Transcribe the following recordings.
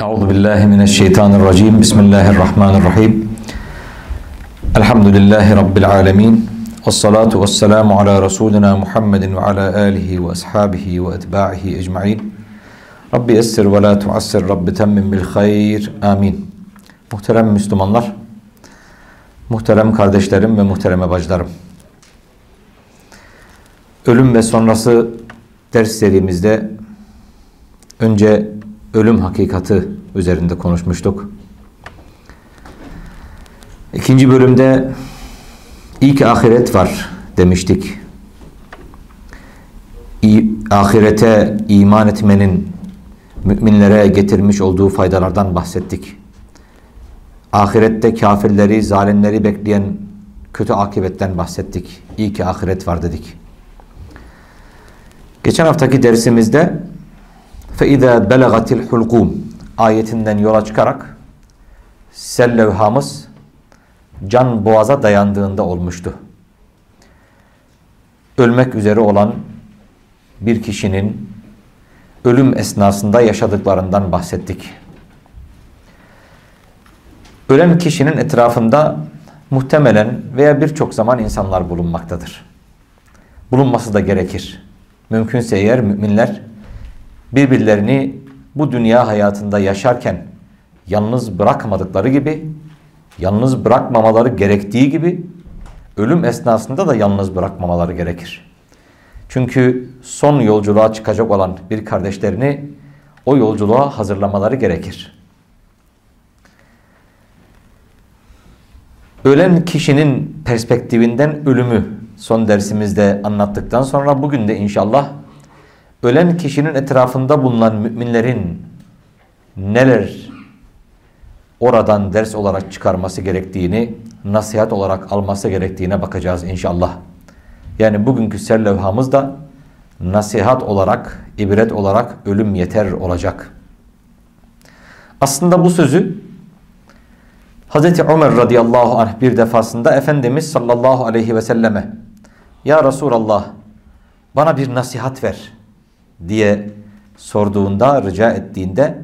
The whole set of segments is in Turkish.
Euzu billahi mineşşeytanirracim. Bismillahirrahmanirrahim. Elhamdülillahi rabbil alamin. Ves salatu ves selamu ala resulina Muhammedin ve ala alihi ve ashabihi ve etbahi ecmaîn. Rabbi esir ve la tuassir Rabbi temmin bil hayr. Amin. Muhterem Müslümanlar, muhterem kardeşlerim ve muhtereme bacılarım. Ölüm ve sonrası ders serimizde önce ölüm hakikati üzerinde konuşmuştuk. İkinci bölümde ilk ahiret var demiştik. Ahirete iman etmenin müminlere getirmiş olduğu faydalardan bahsettik. Ahirette kafirleri, zalimleri bekleyen kötü akibetten bahsettik. İyi ki ahiret var dedik. Geçen haftaki dersimizde فَاِذَا بَلَغَتِ الْحُلْقُونَ ayetinden yola çıkarak sel levhamız can boğaza dayandığında olmuştu. Ölmek üzere olan bir kişinin ölüm esnasında yaşadıklarından bahsettik. Ölen kişinin etrafında muhtemelen veya birçok zaman insanlar bulunmaktadır. Bulunması da gerekir. Mümkünse eğer müminler birbirlerini bu dünya hayatında yaşarken yalnız bırakmadıkları gibi, yalnız bırakmamaları gerektiği gibi ölüm esnasında da yalnız bırakmamaları gerekir. Çünkü son yolculuğa çıkacak olan bir kardeşlerini o yolculuğa hazırlamaları gerekir. Ölen kişinin perspektifinden ölümü son dersimizde anlattıktan sonra bugün de inşallah ölen kişinin etrafında bulunan müminlerin neler oradan ders olarak çıkarması gerektiğini, nasihat olarak alması gerektiğine bakacağız inşallah. Yani bugünkü serlevhamız da nasihat olarak, ibret olarak ölüm yeter olacak. Aslında bu sözü Hz. Ömer radıyallahu anh bir defasında Efendimiz sallallahu aleyhi ve selleme Ya Resulallah bana bir nasihat ver diye sorduğunda, rica ettiğinde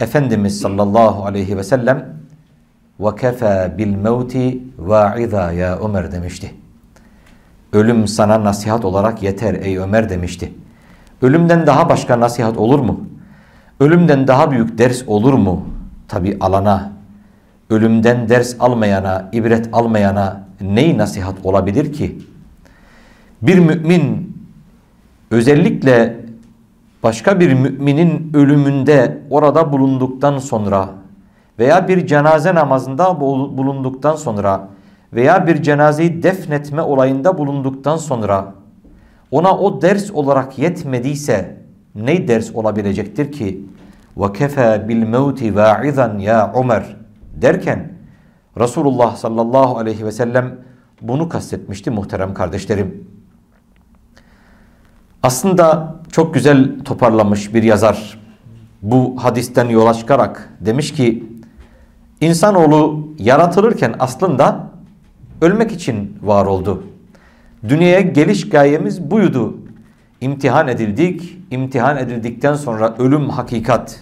Efendimiz sallallahu aleyhi ve sellem وَكَفَى بِالْمَوْتِ وَاِذَا ya Ömer demişti. Ölüm sana nasihat olarak yeter ey Ömer demişti. Ölümden daha başka nasihat olur mu? Ölümden daha büyük ders olur mu? Tabi alana, ölümden ders almayana, ibret almayana ney nasihat olabilir ki? Bir mümin özellikle başka bir müminin ölümünde orada bulunduktan sonra veya bir cenaze namazında bulunduktan sonra veya bir cenazeyi defnetme olayında bulunduktan sonra ona o ders olarak yetmediyse ne ders olabilecektir ki? وَكَفَى بِالْمَوْتِ وَاعِذًا ya Ömer derken Resulullah sallallahu aleyhi ve sellem bunu kastetmişti muhterem kardeşlerim. Aslında çok güzel toparlamış bir yazar bu hadisten yola çıkarak demiş ki insanoğlu yaratılırken aslında ölmek için var oldu. Dünyaya geliş gayemiz buydu. İmtihan edildik, imtihan edildikten sonra ölüm hakikat.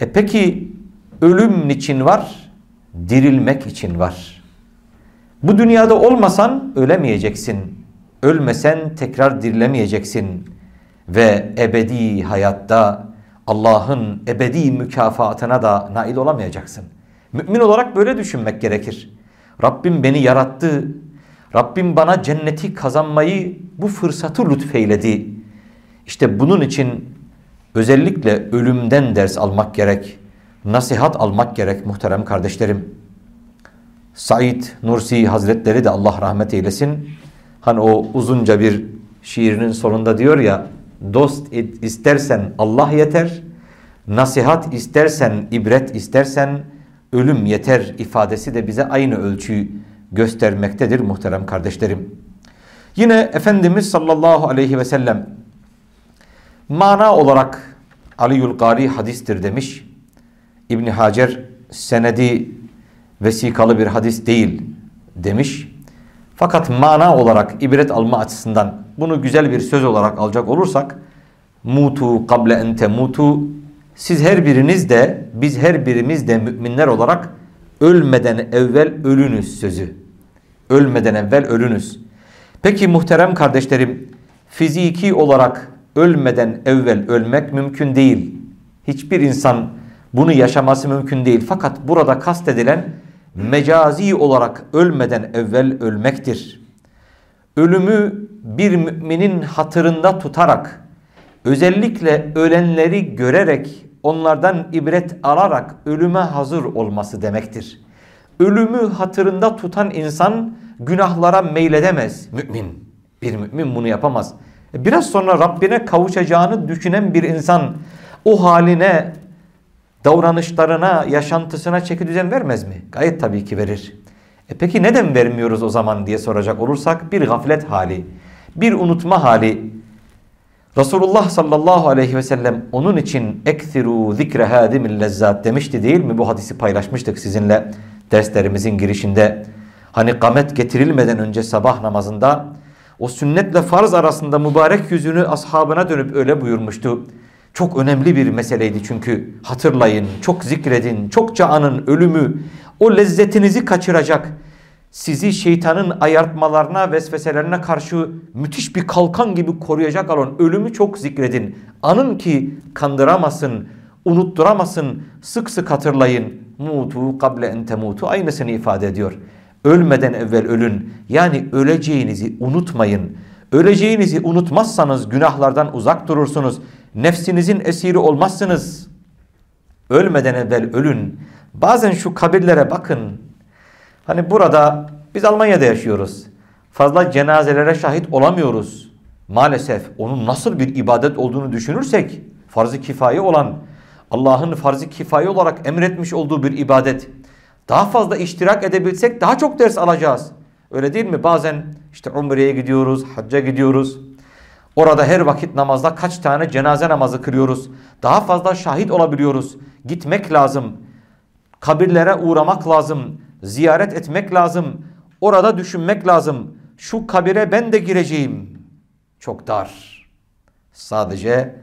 E peki ölüm niçin var? Dirilmek için var. Bu dünyada olmasan ölemeyeceksin. Ölmesen tekrar dirilemeyeceksin. Ve ebedi hayatta Allah'ın ebedi mükafatına da nail olamayacaksın. Mümin olarak böyle düşünmek gerekir. Rabbim beni yarattı. Rabbim bana cenneti kazanmayı bu fırsatı lütfeyledi. İşte bunun için özellikle ölümden ders almak gerek. Nasihat almak gerek muhterem kardeşlerim. Said Nursi Hazretleri de Allah rahmet eylesin. Hani o uzunca bir şiirinin sonunda diyor ya dost istersen Allah yeter, nasihat istersen, ibret istersen ölüm yeter ifadesi de bize aynı ölçüyü göstermektedir muhterem kardeşlerim. Yine Efendimiz sallallahu aleyhi ve sellem mana olarak Aliyul Gari hadistir demiş. İbn Hacer senedi vesikalı bir hadis değil demiş. Fakat mana olarak ibret alma açısından bunu güzel bir söz olarak alacak olursak mutu kable ente mutu siz her biriniz de biz her birimiz de müminler olarak ölmeden evvel ölünüz sözü. Ölmeden evvel ölünüz. Peki muhterem kardeşlerim fiziki olarak ölmeden evvel ölmek mümkün değil. Hiçbir insan bunu yaşaması mümkün değil. Fakat burada kastedilen mecazi olarak ölmeden evvel ölmektir. Ölümü bir müminin hatırında tutarak, özellikle ölenleri görerek, onlardan ibret alarak ölüme hazır olması demektir. Ölümü hatırında tutan insan günahlara meyledemez mümin. Bir mümin bunu yapamaz. Biraz sonra Rabbine kavuşacağını düşünen bir insan o haline, davranışlarına, yaşantısına çeki düzen vermez mi? Gayet tabii ki verir. E peki neden vermiyoruz o zaman diye soracak olursak bir gaflet hali, bir unutma hali. Resulullah sallallahu aleyhi ve sellem onun için ektiru zikre hadimil lezzat demişti değil mi? Bu hadisi paylaşmıştık sizinle derslerimizin girişinde. Hani kamet getirilmeden önce sabah namazında o sünnetle farz arasında mübarek yüzünü ashabına dönüp öyle buyurmuştu. Çok önemli bir meseleydi çünkü hatırlayın, çok zikredin, çokça anın ölümü o lezzetinizi kaçıracak. Sizi şeytanın ayartmalarına, vesveselerine karşı müthiş bir kalkan gibi koruyacak olan ölümü çok zikredin. Anın ki kandıramasın, unutturamasın, sık sık hatırlayın. Mutu kable en temutu aynısını ifade ediyor. Ölmeden evvel ölün. Yani öleceğinizi unutmayın. Öleceğinizi unutmazsanız günahlardan uzak durursunuz. Nefsinizin esiri olmazsınız. Ölmeden evvel ölün. Bazen şu kabirlere bakın. Hani burada biz Almanya'da yaşıyoruz. Fazla cenazelere şahit olamıyoruz. Maalesef onun nasıl bir ibadet olduğunu düşünürsek farz-ı kifaye olan Allah'ın farz-ı kifaye olarak emretmiş olduğu bir ibadet. Daha fazla iştirak edebilsek daha çok ders alacağız. Öyle değil mi? Bazen işte umreye gidiyoruz, hacca gidiyoruz. Orada her vakit namazda kaç tane cenaze namazı kırıyoruz. Daha fazla şahit olabiliyoruz. Gitmek lazım. Kabirlere uğramak lazım. Ziyaret etmek lazım. Orada düşünmek lazım. Şu kabire ben de gireceğim. Çok dar. Sadece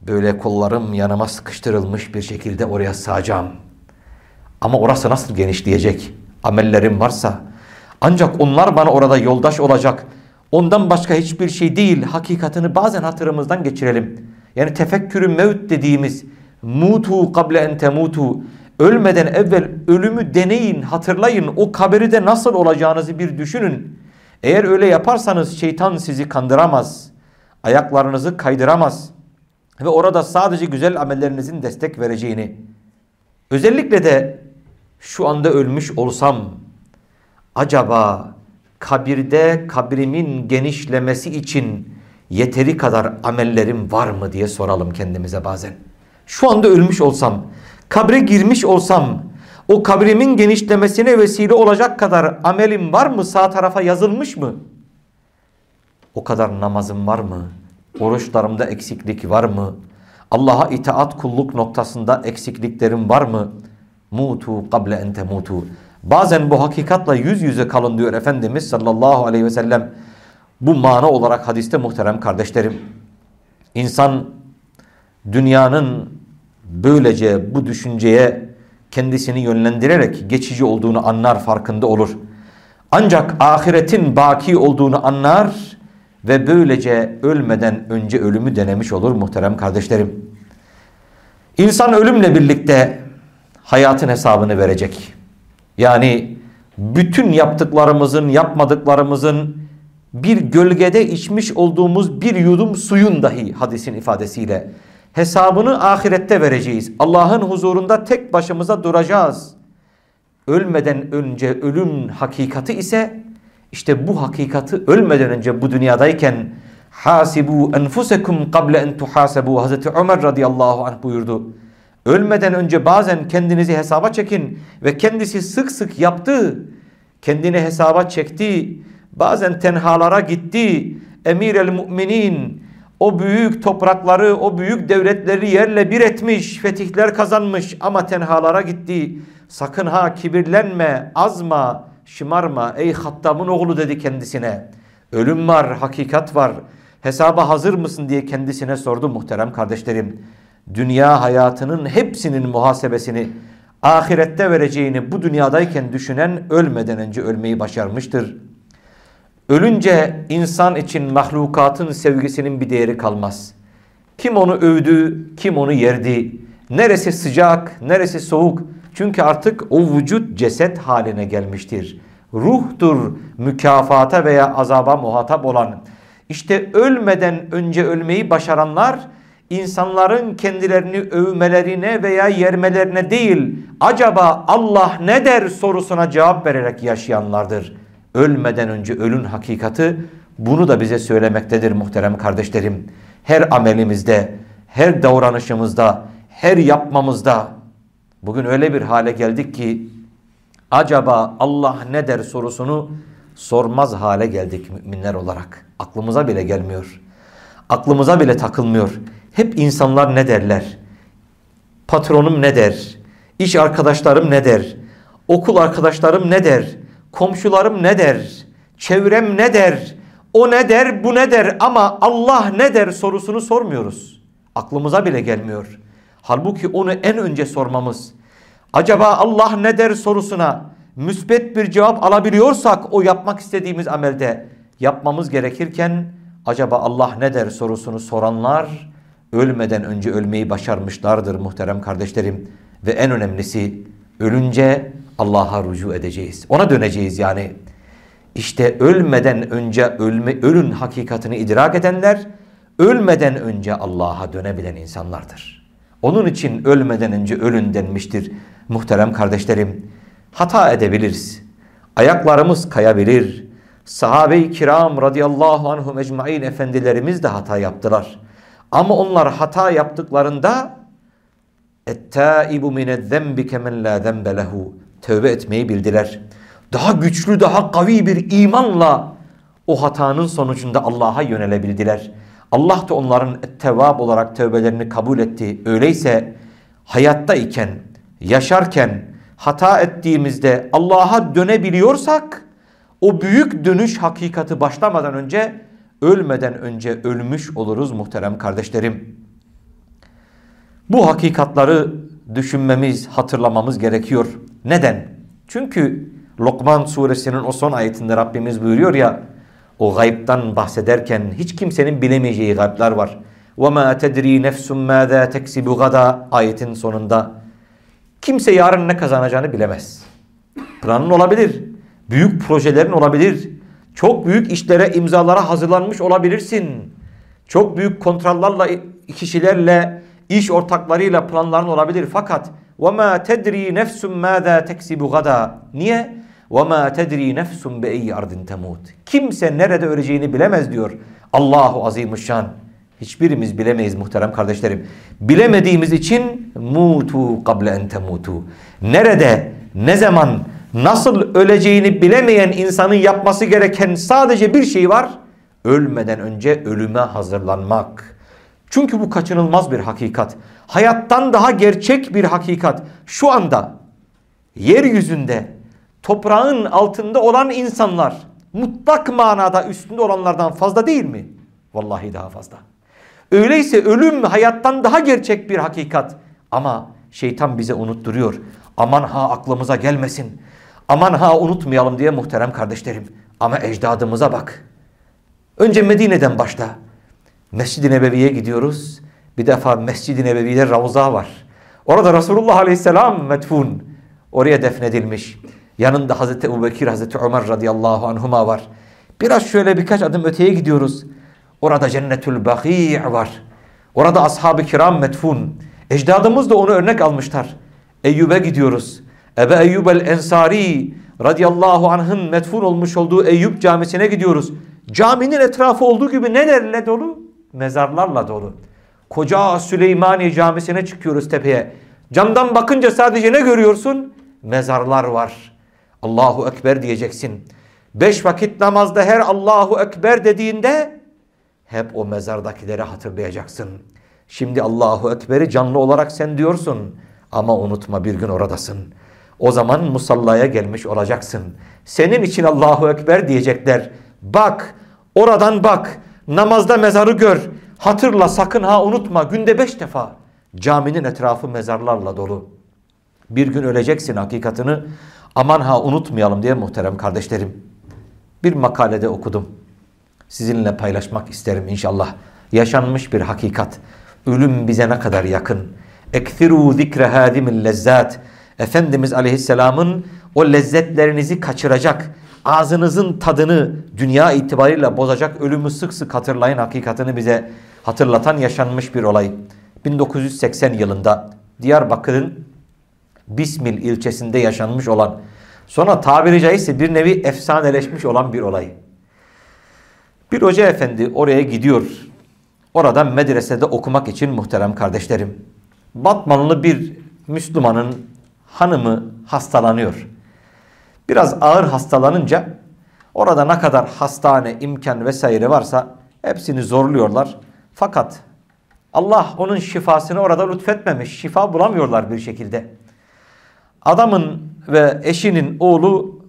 böyle kollarım yanıma sıkıştırılmış bir şekilde oraya sığacağım. Ama orası nasıl genişleyecek? Amellerim varsa. Ancak onlar bana orada yoldaş olacak. Ondan başka hiçbir şey değil. Hakikatini bazen hatırımızdan geçirelim. Yani tefekkürü mevt dediğimiz mutu kable en temutu ölmeden evvel ölümü deneyin, hatırlayın. O kabirde nasıl olacağınızı bir düşünün. Eğer öyle yaparsanız şeytan sizi kandıramaz. Ayaklarınızı kaydıramaz. Ve orada sadece güzel amellerinizin destek vereceğini. Özellikle de şu anda ölmüş olsam acaba kabirde kabrimin genişlemesi için yeteri kadar amellerim var mı diye soralım kendimize bazen. Şu anda ölmüş olsam, kabre girmiş olsam, o kabrimin genişlemesine vesile olacak kadar amelim var mı? Sağ tarafa yazılmış mı? O kadar namazım var mı? Oruçlarımda eksiklik var mı? Allah'a itaat kulluk noktasında eksikliklerim var mı? Mutu kable ente mutu. Bazen bu hakikatla yüz yüze kalın diyor Efendimiz sallallahu aleyhi ve sellem. Bu mana olarak hadiste muhterem kardeşlerim. İnsan dünyanın böylece bu düşünceye kendisini yönlendirerek geçici olduğunu anlar farkında olur. Ancak ahiretin baki olduğunu anlar ve böylece ölmeden önce ölümü denemiş olur muhterem kardeşlerim. İnsan ölümle birlikte hayatın hesabını verecek. Yani bütün yaptıklarımızın, yapmadıklarımızın bir gölgede içmiş olduğumuz bir yudum suyun dahi hadisin ifadesiyle hesabını ahirette vereceğiz. Allah'ın huzurunda tek başımıza duracağız. Ölmeden önce ölüm hakikati ise işte bu hakikati ölmeden önce bu dünyadayken hasibu enfusekum kable en tuhasabu Hazreti Ömer radıyallahu anh buyurdu. Ölmeden önce bazen kendinizi hesaba çekin ve kendisi sık sık yaptı. Kendini hesaba çekti. Bazen tenhalara gitti. Emir el müminin o büyük toprakları, o büyük devletleri yerle bir etmiş, fetihler kazanmış ama tenhalara gitti. Sakın ha kibirlenme, azma, şımarma ey Hattam'ın oğlu dedi kendisine. Ölüm var, hakikat var. Hesaba hazır mısın diye kendisine sordu muhterem kardeşlerim. Dünya hayatının hepsinin muhasebesini ahirette vereceğini bu dünyadayken düşünen ölmeden önce ölmeyi başarmıştır. Ölünce insan için mahlukatın sevgisinin bir değeri kalmaz. Kim onu övdü, kim onu yerdi. Neresi sıcak, neresi soğuk. Çünkü artık o vücut ceset haline gelmiştir. Ruhtur mükafata veya azaba muhatap olan. İşte ölmeden önce ölmeyi başaranlar insanların kendilerini övmelerine veya yermelerine değil acaba Allah ne der sorusuna cevap vererek yaşayanlardır. Ölmeden önce ölün hakikati bunu da bize söylemektedir muhterem kardeşlerim. Her amelimizde, her davranışımızda, her yapmamızda bugün öyle bir hale geldik ki acaba Allah ne der sorusunu sormaz hale geldik müminler olarak. Aklımıza bile gelmiyor. Aklımıza bile takılmıyor. Hep insanlar ne derler? Patronum ne der? İş arkadaşlarım ne der? Okul arkadaşlarım ne der? Komşularım ne der? Çevrem ne der? O ne der, bu ne der ama Allah ne der sorusunu sormuyoruz. Aklımıza bile gelmiyor. Halbuki onu en önce sormamız. Acaba Allah ne der sorusuna müsbet bir cevap alabiliyorsak o yapmak istediğimiz amelde yapmamız gerekirken acaba Allah ne der sorusunu soranlar ölmeden önce ölmeyi başarmışlardır muhterem kardeşlerim. Ve en önemlisi ölünce Allah'a rücu edeceğiz. Ona döneceğiz yani. İşte ölmeden önce ölme, ölün hakikatini idrak edenler ölmeden önce Allah'a dönebilen insanlardır. Onun için ölmeden önce ölün denmiştir muhterem kardeşlerim. Hata edebiliriz. Ayaklarımız kayabilir. Sahabe-i kiram radıyallahu anhum ecmain efendilerimiz de hata yaptılar. Ama onlar hata yaptıklarında ettaibu minezzembi kemen la zembe lehu tövbe etmeyi bildiler. Daha güçlü, daha kavi bir imanla o hatanın sonucunda Allah'a yönelebildiler. Allah da onların tevab olarak tövbelerini kabul etti. Öyleyse hayattayken, yaşarken, hata ettiğimizde Allah'a dönebiliyorsak o büyük dönüş hakikati başlamadan önce ölmeden önce ölmüş oluruz muhterem kardeşlerim. Bu hakikatları düşünmemiz, hatırlamamız gerekiyor. Neden? Çünkü Lokman suresinin o son ayetinde Rabbimiz buyuruyor ya o gayiptan bahsederken hiç kimsenin bilemeyeceği gayblar var. وَمَا تَدْرِي نَفْسٌ مَاذَا تَكْسِبُ غَدَى ayetin sonunda kimse yarın ne kazanacağını bilemez. Planın olabilir, büyük projelerin olabilir, çok büyük işlere, imzalara hazırlanmış olabilirsin. Çok büyük kontrollerle, kişilerle, iş ortaklarıyla planların olabilir. Fakat وَمَا تَدْرِي نَفْسٌ مَاذَا تَكْسِبُ غَدَى Niye? وَمَا تَدْرِي نَفْسٌ بَاَيِّ اَرْضٍ تَمُوتِ Kimse nerede öleceğini bilemez diyor Allahu Azimuşşan. Hiçbirimiz bilemeyiz muhterem kardeşlerim. Bilemediğimiz için mutu kable en temutu. Nerede, ne zaman, nasıl öleceğini bilemeyen insanın yapması gereken sadece bir şey var. Ölmeden önce ölüme hazırlanmak. Çünkü bu kaçınılmaz bir hakikat. Hayattan daha gerçek bir hakikat. Şu anda yeryüzünde toprağın altında olan insanlar mutlak manada üstünde olanlardan fazla değil mi? Vallahi daha fazla. Öyleyse ölüm hayattan daha gerçek bir hakikat. Ama şeytan bize unutturuyor. Aman ha aklımıza gelmesin. Aman ha unutmayalım diye muhterem kardeşlerim. Ama ecdadımıza bak. Önce Medine'den başla. Mescid-i Nebevi'ye gidiyoruz. Bir defa Mescid-i Nebevi'de Ravza var. Orada Resulullah Aleyhisselam metfun. Oraya defnedilmiş. Yanında Hazreti Ebu Hazreti Ömer radıyallahu anhuma var. Biraz şöyle birkaç adım öteye gidiyoruz. Orada Cennetül Baki' var. Orada ashab-ı kiram metfun. Ecdadımız da onu örnek almışlar. Eyyub'e gidiyoruz. Ebe Eyyub el-Ensari radıyallahu anh'ın metfun olmuş olduğu Eyüp camisine gidiyoruz. Caminin etrafı olduğu gibi nelerle dolu? Mezarlarla dolu. Koca Süleymaniye camisine çıkıyoruz tepeye. Camdan bakınca sadece ne görüyorsun? Mezarlar var. Allahu Ekber diyeceksin. Beş vakit namazda her Allahu Ekber dediğinde hep o mezardakileri hatırlayacaksın. Şimdi Allahu Ekber'i canlı olarak sen diyorsun. Ama unutma bir gün oradasın. O zaman musallaya gelmiş olacaksın. Senin için Allahu Ekber diyecekler. Bak, oradan bak. Namazda mezarı gör. Hatırla sakın ha unutma. Günde beş defa. Caminin etrafı mezarlarla dolu. Bir gün öleceksin hakikatını aman ha unutmayalım diye muhterem kardeşlerim. Bir makalede okudum. Sizinle paylaşmak isterim inşallah. Yaşanmış bir hakikat. Ölüm bize ne kadar yakın. Ekfiru zikre hadimil lezzat. Efendimiz Aleyhisselam'ın o lezzetlerinizi kaçıracak, ağzınızın tadını dünya itibariyle bozacak ölümü sık sık hatırlayın hakikatini bize hatırlatan yaşanmış bir olay. 1980 yılında Diyarbakır'ın Bismil ilçesinde yaşanmış olan sonra tabiri caizse bir nevi efsaneleşmiş olan bir olay. Bir hoca efendi oraya gidiyor. Oradan medresede okumak için muhterem kardeşlerim. Batmanlı bir Müslümanın hanımı hastalanıyor. Biraz ağır hastalanınca orada ne kadar hastane, imkan vesaire varsa hepsini zorluyorlar. Fakat Allah onun şifasını orada lütfetmemiş. Şifa bulamıyorlar bir şekilde. Adamın ve eşinin oğlu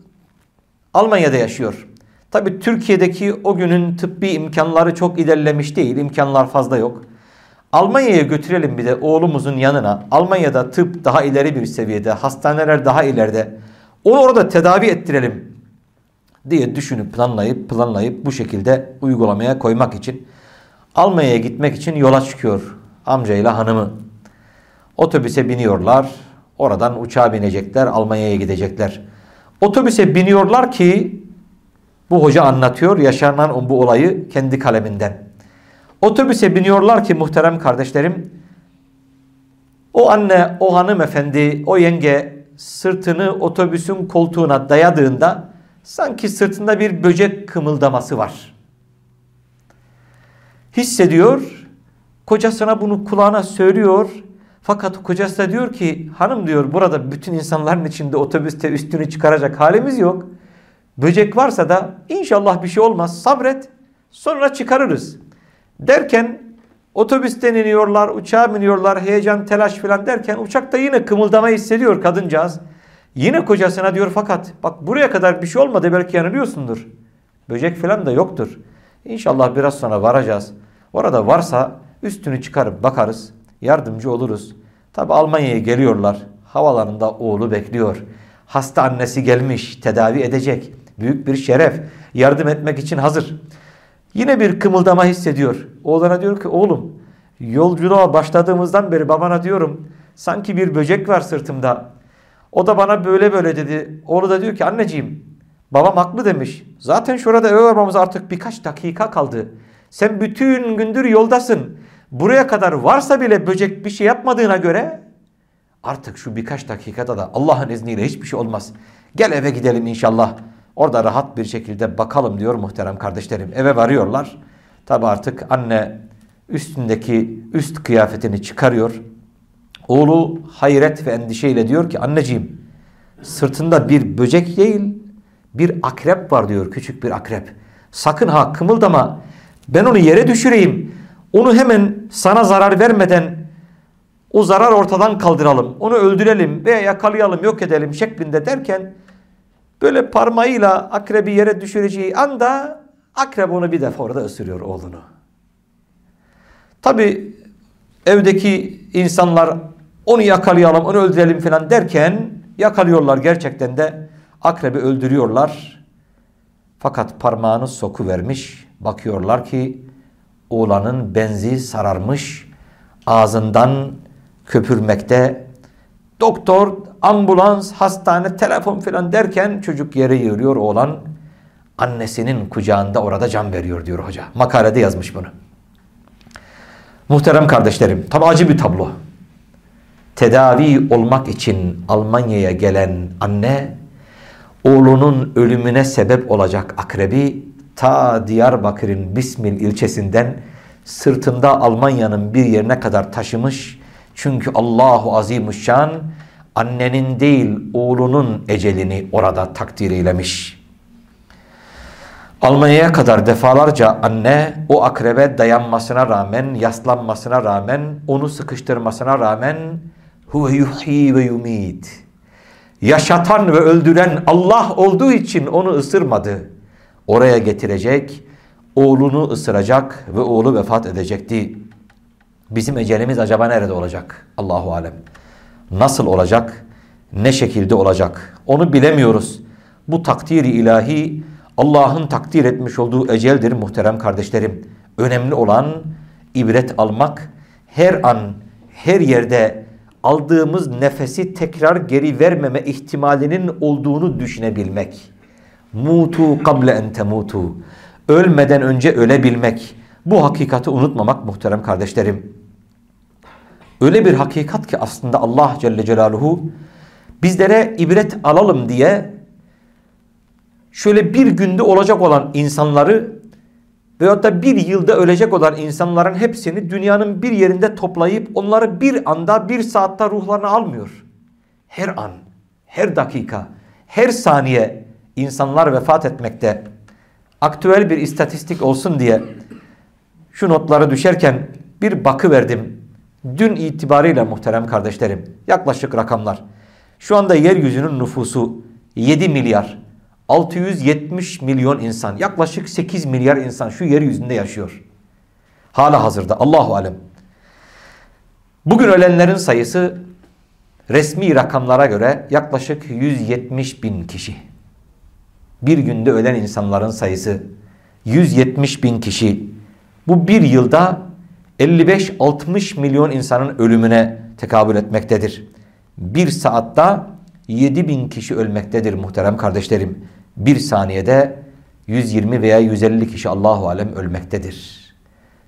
Almanya'da yaşıyor. Tabi Türkiye'deki o günün tıbbi imkanları çok ilerlemiş değil. İmkanlar fazla yok. Almanya'ya götürelim bir de oğlumuzun yanına. Almanya'da tıp daha ileri bir seviyede, hastaneler daha ileride. Onu orada tedavi ettirelim diye düşünüp planlayıp planlayıp bu şekilde uygulamaya koymak için Almanya'ya gitmek için yola çıkıyor amcayla hanımı. Otobüse biniyorlar. Oradan uçağa binecekler. Almanya'ya gidecekler. Otobüse biniyorlar ki bu hoca anlatıyor yaşanan bu olayı kendi kaleminden. Otobüse biniyorlar ki muhterem kardeşlerim o anne, o hanımefendi, o yenge sırtını otobüsün koltuğuna dayadığında sanki sırtında bir böcek kımıldaması var. Hissediyor, kocasına bunu kulağına söylüyor. Fakat kocası da diyor ki hanım diyor burada bütün insanların içinde otobüste üstünü çıkaracak halimiz yok. Böcek varsa da inşallah bir şey olmaz sabret sonra çıkarırız. Derken otobüsten iniyorlar, uçağa biniyorlar, heyecan, telaş falan derken uçakta yine kımıldama hissediyor kadıncağız. Yine kocasına diyor fakat bak buraya kadar bir şey olmadı belki yanılıyorsundur. Böcek falan da yoktur. İnşallah biraz sonra varacağız. Orada varsa üstünü çıkarıp bakarız. Yardımcı oluruz. Tabi Almanya'ya geliyorlar. Havalarında oğlu bekliyor. Hasta annesi gelmiş. Tedavi edecek. Büyük bir şeref. Yardım etmek için hazır. Yine bir kımıldama hissediyor. Oğluna diyor ki oğlum yolculuğa başladığımızdan beri babana diyorum sanki bir böcek var sırtımda. O da bana böyle böyle dedi. Oğlu da diyor ki anneciğim babam haklı demiş. Zaten şurada eve varmamız artık birkaç dakika kaldı. Sen bütün gündür yoldasın. Buraya kadar varsa bile böcek bir şey yapmadığına göre artık şu birkaç dakikada da Allah'ın izniyle hiçbir şey olmaz. Gel eve gidelim inşallah. Orada rahat bir şekilde bakalım diyor muhterem kardeşlerim. Eve varıyorlar. Tabi artık anne üstündeki üst kıyafetini çıkarıyor. Oğlu hayret ve endişeyle diyor ki anneciğim sırtında bir böcek değil bir akrep var diyor küçük bir akrep. Sakın ha kımıldama ben onu yere düşüreyim. Onu hemen sana zarar vermeden o zarar ortadan kaldıralım. Onu öldürelim veya yakalayalım yok edelim şeklinde derken Böyle parmağıyla akrebi yere düşüreceği anda akrep onu bir defa orada ısırıyor oğlunu. Tabi evdeki insanlar onu yakalayalım, onu öldürelim falan derken yakalıyorlar gerçekten de akrebi öldürüyorlar. Fakat parmağını soku vermiş. Bakıyorlar ki oğlanın benzi sararmış. Ağzından köpürmekte. Doktor ambulans, hastane, telefon filan derken çocuk yere yığılıyor oğlan. Annesinin kucağında orada can veriyor diyor hoca. Makalede yazmış bunu. Muhterem kardeşlerim, tabi acı bir tablo. Tedavi olmak için Almanya'ya gelen anne, oğlunun ölümüne sebep olacak akrebi ta Diyarbakır'ın Bismil ilçesinden sırtında Almanya'nın bir yerine kadar taşımış. Çünkü Allahu Azimuşşan annenin değil oğlunun ecelini orada takdir eylemiş. Almanya'ya kadar defalarca anne o akrebe dayanmasına rağmen, yaslanmasına rağmen, onu sıkıştırmasına rağmen huve yuhyi ve yumit. Yaşatan ve öldüren Allah olduğu için onu ısırmadı. Oraya getirecek, oğlunu ısıracak ve oğlu vefat edecekti. Bizim ecelimiz acaba nerede olacak? Allahu alem. Nasıl olacak? Ne şekilde olacak? Onu bilemiyoruz. Bu takdiri ilahi Allah'ın takdir etmiş olduğu eceldir muhterem kardeşlerim. Önemli olan ibret almak, her an, her yerde aldığımız nefesi tekrar geri vermeme ihtimalinin olduğunu düşünebilmek. Mutu kable en temutu. Ölmeden önce ölebilmek. Bu hakikati unutmamak muhterem kardeşlerim. Öyle bir hakikat ki aslında Allah Celle Celaluhu bizlere ibret alalım diye şöyle bir günde olacak olan insanları veyahut da bir yılda ölecek olan insanların hepsini dünyanın bir yerinde toplayıp onları bir anda bir saatte ruhlarına almıyor. Her an, her dakika, her saniye insanlar vefat etmekte. Aktüel bir istatistik olsun diye şu notları düşerken bir bakı verdim. Dün itibariyle muhterem kardeşlerim yaklaşık rakamlar. Şu anda yeryüzünün nüfusu 7 milyar 670 milyon insan yaklaşık 8 milyar insan şu yeryüzünde yaşıyor. Hala hazırda Allahu alem. Bugün ölenlerin sayısı resmi rakamlara göre yaklaşık 170 bin kişi. Bir günde ölen insanların sayısı 170 bin kişi. Bu bir yılda 55-60 milyon insanın ölümüne tekabül etmektedir. Bir saatte 7 bin kişi ölmektedir muhterem kardeşlerim. Bir saniyede 120 veya 150 kişi Allahu Alem ölmektedir.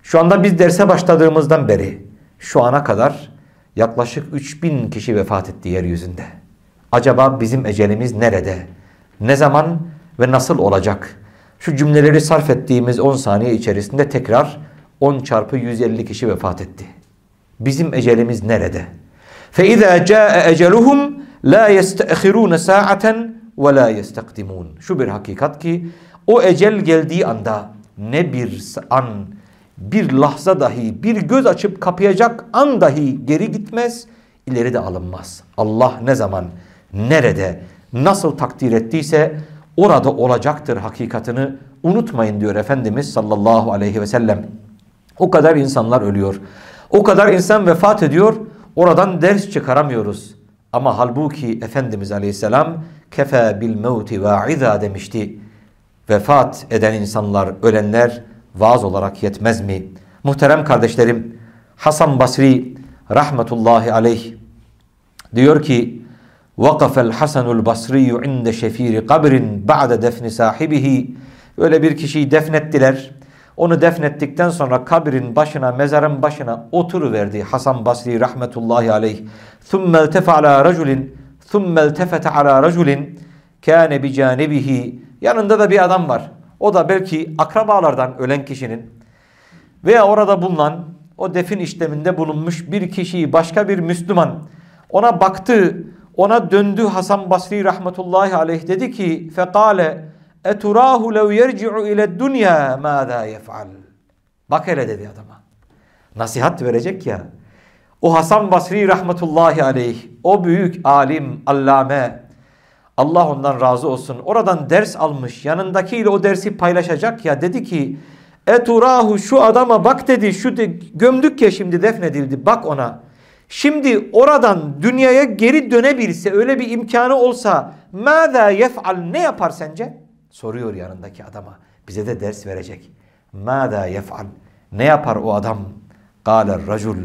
Şu anda biz derse başladığımızdan beri şu ana kadar yaklaşık 3000 kişi vefat etti yeryüzünde. Acaba bizim ecelimiz nerede? Ne zaman ve nasıl olacak? Şu cümleleri sarf ettiğimiz 10 saniye içerisinde tekrar 10 çarpı 150 kişi vefat etti. Bizim ecelimiz nerede? فَاِذَا جَاءَ اَجَلُهُمْ لَا يَسْتَأْخِرُونَ سَاعَةً وَلَا يَسْتَقْدِمُونَ Şu bir hakikat ki o ecel geldiği anda ne bir an, bir lahza dahi, bir göz açıp kapayacak an dahi geri gitmez, ileri de alınmaz. Allah ne zaman, nerede, nasıl takdir ettiyse orada olacaktır hakikatini unutmayın diyor Efendimiz sallallahu aleyhi ve sellem. O kadar insanlar ölüyor. O kadar insan vefat ediyor. Oradan ders çıkaramıyoruz. Ama halbuki Efendimiz Aleyhisselam kefe bil mevti va'iza demişti. Vefat eden insanlar, ölenler vaaz olarak yetmez mi? Muhterem kardeşlerim Hasan Basri rahmetullahi aleyh diyor ki وَقَفَ الْحَسَنُ الْبَصْرِيُّ عِنْدَ شَف۪يرِ قَبْرٍ بَعْدَ دَفْنِ sahibihi Öyle bir kişiyi defnettiler. Onu defnettikten sonra kabrin başına, mezarın başına oturuverdi Hasan Basri rahmetullahi aleyh. ثُمَّ الْتَفَ عَلَى رَجُلٍ ثُمَّ الْتَفَتَ عَلَى رَجُلٍ كَانَ بِجَانِبِهِ Yanında da bir adam var. O da belki akrabalardan ölen kişinin veya orada bulunan o defin işleminde bulunmuş bir kişiyi başka bir Müslüman ona baktı, ona döndü Hasan Basri rahmetullahi aleyh dedi ki fekale eturahu lev yerci'u ile dünya mâzâ yef'al. Bak hele dedi adama. Nasihat verecek ya. O Hasan Basri rahmetullahi aleyh, o büyük alim, allame, Allah ondan razı olsun. Oradan ders almış, yanındakiyle o dersi paylaşacak ya dedi ki Eturahu şu adama bak dedi, şu de, gömdük ya şimdi defnedildi bak ona. Şimdi oradan dünyaya geri dönebilse, öyle bir imkanı olsa mâzâ yef'al ne yapar sence? Soruyor yanındaki adama. Bize de ders verecek. Mâdâ yef'al. Ne yapar o adam? Kâler racul.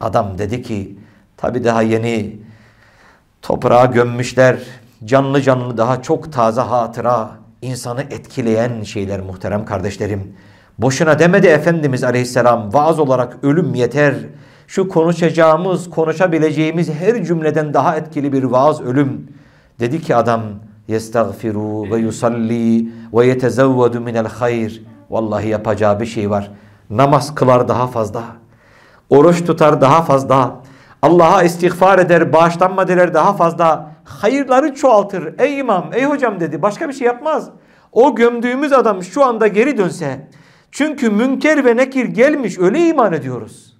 Adam dedi ki tabi daha yeni toprağa gömmüşler. Canlı canlı daha çok taze hatıra. insanı etkileyen şeyler muhterem kardeşlerim. Boşuna demedi Efendimiz Aleyhisselam vaaz olarak ölüm yeter. Şu konuşacağımız, konuşabileceğimiz her cümleden daha etkili bir vaaz ölüm. Dedi ki adam yestagfiru ve yusalli ve yetezevvedu minel hayr. Vallahi yapacağı bir şey var. Namaz kılar daha fazla. Oruç tutar daha fazla. Allah'a istiğfar eder, bağışlanma diler daha fazla. Hayırları çoğaltır. Ey imam, ey hocam dedi. Başka bir şey yapmaz. O gömdüğümüz adam şu anda geri dönse. Çünkü münker ve nekir gelmiş öyle iman ediyoruz.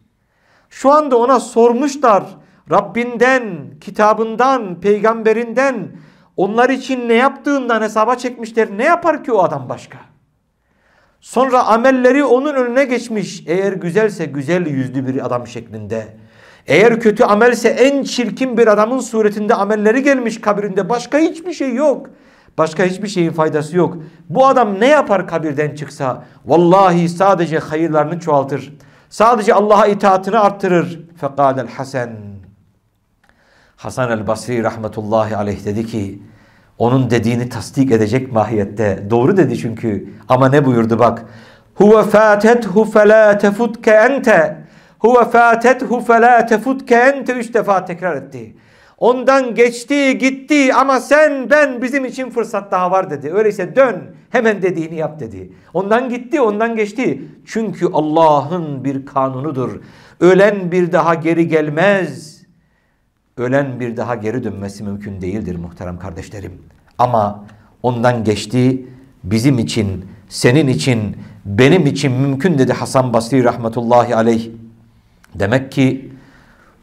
Şu anda ona sormuşlar. Rabbinden, kitabından, peygamberinden onlar için ne yaptığından hesaba çekmişler. Ne yapar ki o adam başka? Sonra amelleri onun önüne geçmiş. Eğer güzelse güzel yüzlü bir adam şeklinde. Eğer kötü amelse en çirkin bir adamın suretinde amelleri gelmiş kabirinde. Başka hiçbir şey yok. Başka hiçbir şeyin faydası yok. Bu adam ne yapar kabirden çıksa? Vallahi sadece hayırlarını çoğaltır. Sadece Allah'a itaatini arttırır. Fekadel Hasan. Hasan el Basri rahmetullahi aleyh dedi ki onun dediğini tasdik edecek mahiyette. Doğru dedi çünkü. Ama ne buyurdu bak. Huve fatethu felâ tefutke ente. Huve fatethu felâ tefutke ente. Üç defa tekrar etti. Ondan geçti gitti ama sen ben bizim için fırsat daha var dedi. Öyleyse dön hemen dediğini yap dedi. Ondan gitti ondan geçti. Çünkü Allah'ın bir kanunudur. Ölen bir daha geri gelmez. Ölen bir daha geri dönmesi mümkün değildir muhterem kardeşlerim. Ama ondan geçti bizim için, senin için, benim için mümkün dedi Hasan Basri rahmetullahi aleyh. Demek ki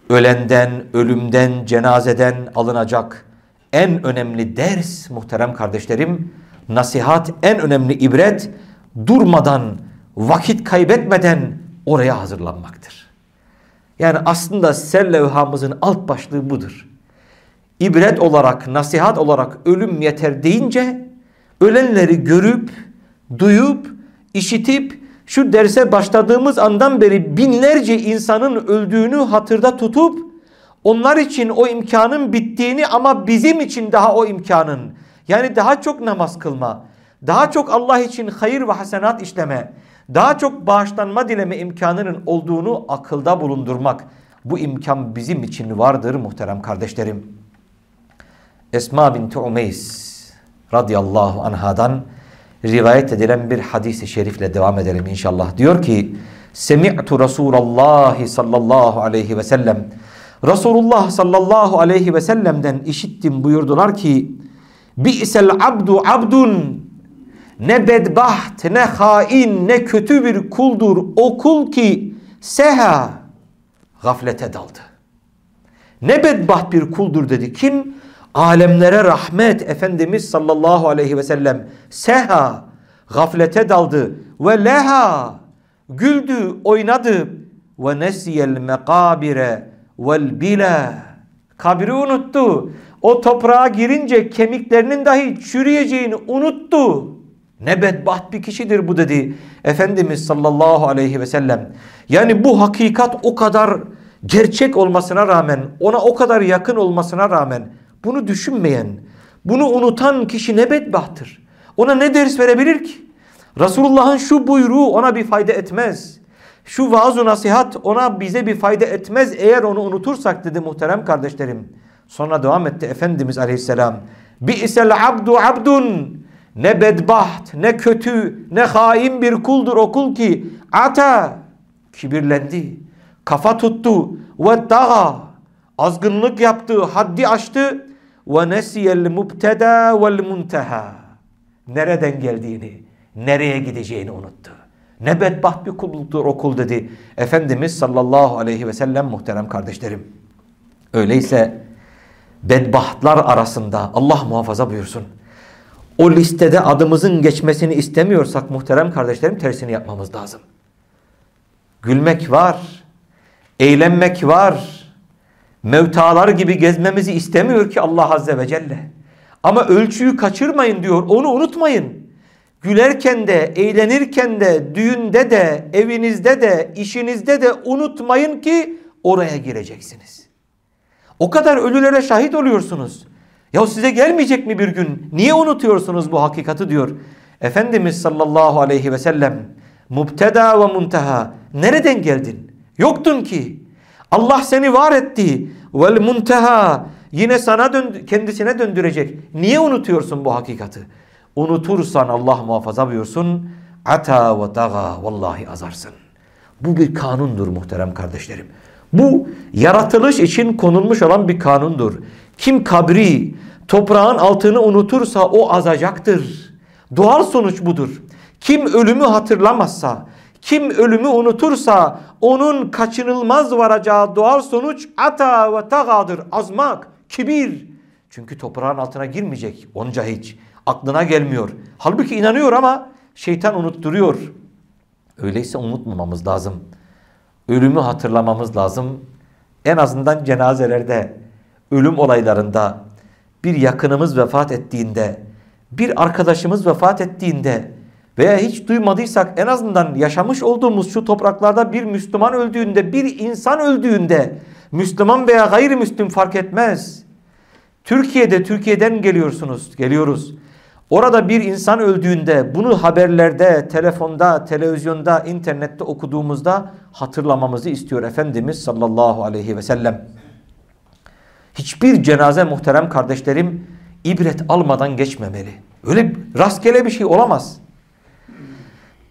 ölenden, ölümden, cenazeden alınacak en önemli ders muhterem kardeşlerim, nasihat en önemli ibret durmadan, vakit kaybetmeden oraya hazırlanmaktır. Yani aslında sel levhamızın alt başlığı budur. İbret olarak, nasihat olarak ölüm yeter deyince ölenleri görüp, duyup, işitip şu derse başladığımız andan beri binlerce insanın öldüğünü hatırda tutup onlar için o imkanın bittiğini ama bizim için daha o imkanın yani daha çok namaz kılma, daha çok Allah için hayır ve hasenat işleme, daha çok bağışlanma dileme imkanının olduğunu akılda bulundurmak. Bu imkan bizim için vardır muhterem kardeşlerim. Esma binti Umeys radıyallahu anhadan rivayet edilen bir hadisi şerifle devam edelim inşallah. Diyor ki Semi'tu Resulallah sallallahu aleyhi ve sellem Resulullah sallallahu aleyhi ve sellem'den işittim buyurdular ki Bi'sel abdu abdun ne bedbaht ne hain ne kötü bir kuldur o kul ki seha gaflete daldı. Ne bedbaht bir kuldur dedi. Kim? alemlere rahmet Efendimiz sallallahu aleyhi ve sellem seha gaflete daldı ve leha güldü oynadı ve nesiyel mekabire vel bila kabri unuttu o toprağa girince kemiklerinin dahi çürüyeceğini unuttu ne bedbaht bir kişidir bu dedi Efendimiz sallallahu aleyhi ve sellem yani bu hakikat o kadar gerçek olmasına rağmen ona o kadar yakın olmasına rağmen bunu düşünmeyen, bunu unutan kişi ne bedbahtır. Ona ne ders verebilir ki? Resulullah'ın şu buyruğu ona bir fayda etmez. Şu vaaz nasihat ona bize bir fayda etmez eğer onu unutursak dedi muhterem kardeşlerim. Sonra devam etti Efendimiz aleyhisselam. Bi'sel abdu abdun. Ne bedbaht, ne kötü, ne hain bir kuldur o kul ki ata kibirlendi, kafa tuttu ve dağa azgınlık yaptı, haddi aştı ve nesiyel mubteda vel munteha. Nereden geldiğini, nereye gideceğini unuttu. Ne bedbaht bir kulluktur o kul dedi. Efendimiz sallallahu aleyhi ve sellem muhterem kardeşlerim. Öyleyse bedbahtlar arasında Allah muhafaza buyursun. O listede adımızın geçmesini istemiyorsak muhterem kardeşlerim tersini yapmamız lazım. Gülmek var, eğlenmek var, mevtalar gibi gezmemizi istemiyor ki Allah Azze ve Celle. Ama ölçüyü kaçırmayın diyor. Onu unutmayın. Gülerken de, eğlenirken de, düğünde de, evinizde de, işinizde de unutmayın ki oraya gireceksiniz. O kadar ölülere şahit oluyorsunuz. Ya size gelmeyecek mi bir gün? Niye unutuyorsunuz bu hakikati diyor. Efendimiz sallallahu aleyhi ve sellem mubteda ve muntaha nereden geldin? Yoktun ki. Allah seni var etti. Vel munteha yine sana dön kendisine döndürecek. Niye unutuyorsun bu hakikati? Unutursan Allah muhafaza buyursun. Ata ve daga vallahi azarsın. Bu bir kanundur muhterem kardeşlerim. Bu yaratılış için konulmuş olan bir kanundur. Kim kabri, toprağın altını unutursa o azacaktır. Doğal sonuç budur. Kim ölümü hatırlamazsa, kim ölümü unutursa onun kaçınılmaz varacağı doğal sonuç ata ve tagadır. Azmak, kibir. Çünkü toprağın altına girmeyecek onca hiç. Aklına gelmiyor. Halbuki inanıyor ama şeytan unutturuyor. Öyleyse unutmamamız lazım. Ölümü hatırlamamız lazım. En azından cenazelerde, ölüm olaylarında, bir yakınımız vefat ettiğinde, bir arkadaşımız vefat ettiğinde veya hiç duymadıysak en azından yaşamış olduğumuz şu topraklarda bir Müslüman öldüğünde, bir insan öldüğünde, Müslüman veya gayrimüslim fark etmez. Türkiye'de, Türkiye'den geliyorsunuz, geliyoruz. Orada bir insan öldüğünde bunu haberlerde, telefonda, televizyonda, internette okuduğumuzda hatırlamamızı istiyor Efendimiz sallallahu aleyhi ve sellem. Hiçbir cenaze muhterem kardeşlerim ibret almadan geçmemeli. Öyle rastgele bir şey olamaz.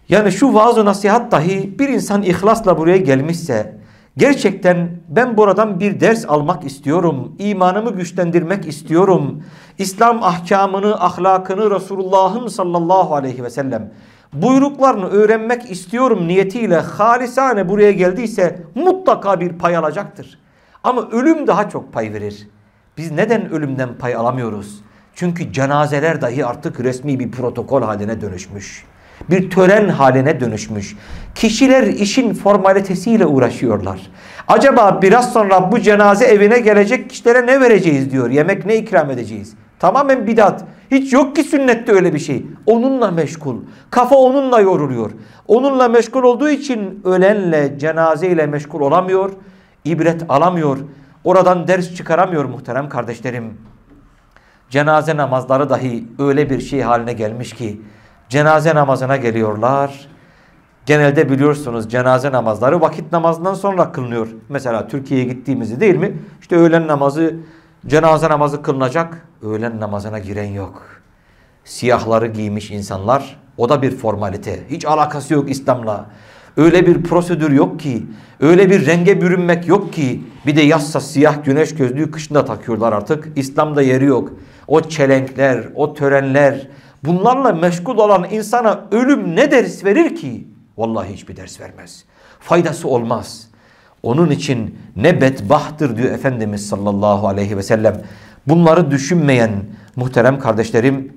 Yani şu vaaz nasihat dahi bir insan ihlasla buraya gelmişse gerçekten ben buradan bir ders almak istiyorum. imanımı güçlendirmek istiyorum. İslam ahkamını, ahlakını Resulullah'ın sallallahu aleyhi ve sellem buyruklarını öğrenmek istiyorum niyetiyle halisane buraya geldiyse mutlaka bir pay alacaktır. Ama ölüm daha çok pay verir. Biz neden ölümden pay alamıyoruz? Çünkü cenazeler dahi artık resmi bir protokol haline dönüşmüş. Bir tören haline dönüşmüş. Kişiler işin formalitesiyle uğraşıyorlar. Acaba biraz sonra bu cenaze evine gelecek kişilere ne vereceğiz diyor. Yemek ne ikram edeceğiz? Tamamen bidat. Hiç yok ki sünnette öyle bir şey. Onunla meşgul. Kafa onunla yoruluyor. Onunla meşgul olduğu için ölenle, cenazeyle meşgul olamıyor. İbret alamıyor. Oradan ders çıkaramıyor muhterem kardeşlerim. Cenaze namazları dahi öyle bir şey haline gelmiş ki cenaze namazına geliyorlar. Genelde biliyorsunuz cenaze namazları vakit namazından sonra kılınıyor. Mesela Türkiye'ye gittiğimizde değil mi? İşte öğlen namazı, cenaze namazı kılınacak. Öğlen namazına giren yok. Siyahları giymiş insanlar. O da bir formalite. Hiç alakası yok İslam'la. Öyle bir prosedür yok ki. Öyle bir renge bürünmek yok ki. Bir de yazsa siyah güneş gözlüğü kışında takıyorlar artık. İslam'da yeri yok. O çelenkler, o törenler, bunlarla meşgul olan insana ölüm ne ders verir ki? Vallahi hiçbir ders vermez. Faydası olmaz. Onun için ne bedbahtır diyor Efendimiz sallallahu aleyhi ve sellem. Bunları düşünmeyen muhterem kardeşlerim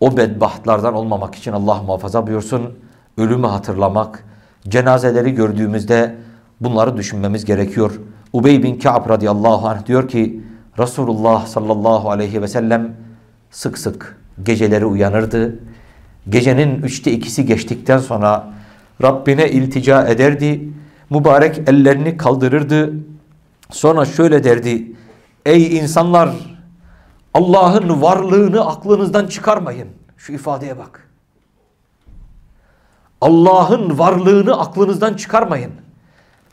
o bedbahtlardan olmamak için Allah muhafaza buyursun. Ölümü hatırlamak, cenazeleri gördüğümüzde bunları düşünmemiz gerekiyor. Ubey bin Ka'b radıyallahu anh diyor ki Resulullah sallallahu aleyhi ve sellem sık sık geceleri uyanırdı. Gecenin üçte ikisi geçtikten sonra Rabbine iltica ederdi. Mübarek ellerini kaldırırdı. Sonra şöyle derdi. Ey insanlar Allah'ın varlığını aklınızdan çıkarmayın. Şu ifadeye bak. Allah'ın varlığını aklınızdan çıkarmayın.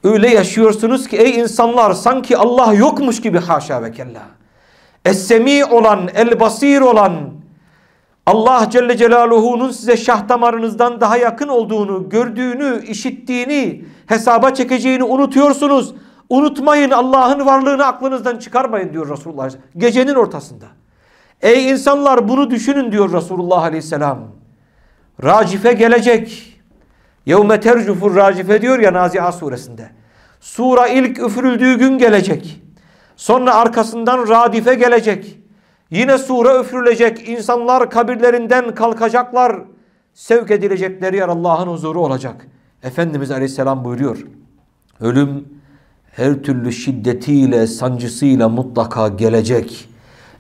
Öyle yaşıyorsunuz ki ey insanlar sanki Allah yokmuş gibi haşa ve kella. Es-semi olan, el-basir olan Allah Celle Celaluhu'nun size şah damarınızdan daha yakın olduğunu, gördüğünü, işittiğini, hesaba çekeceğini unutuyorsunuz. Unutmayın Allah'ın varlığını aklınızdan çıkarmayın diyor Resulullah. Gecenin ortasında. Ey insanlar bunu düşünün diyor Resulullah Aleyhisselam. Racife gelecek. Yevme tercufur racife diyor ya Nazi'a suresinde. Sura ilk üfürüldüğü gün gelecek. Sonra arkasından radife gelecek. Yine sura üfürülecek. İnsanlar kabirlerinden kalkacaklar. Sevk edilecekleri yer Allah'ın huzuru olacak. Efendimiz Aleyhisselam buyuruyor. Ölüm her türlü şiddetiyle, sancısıyla mutlaka gelecek.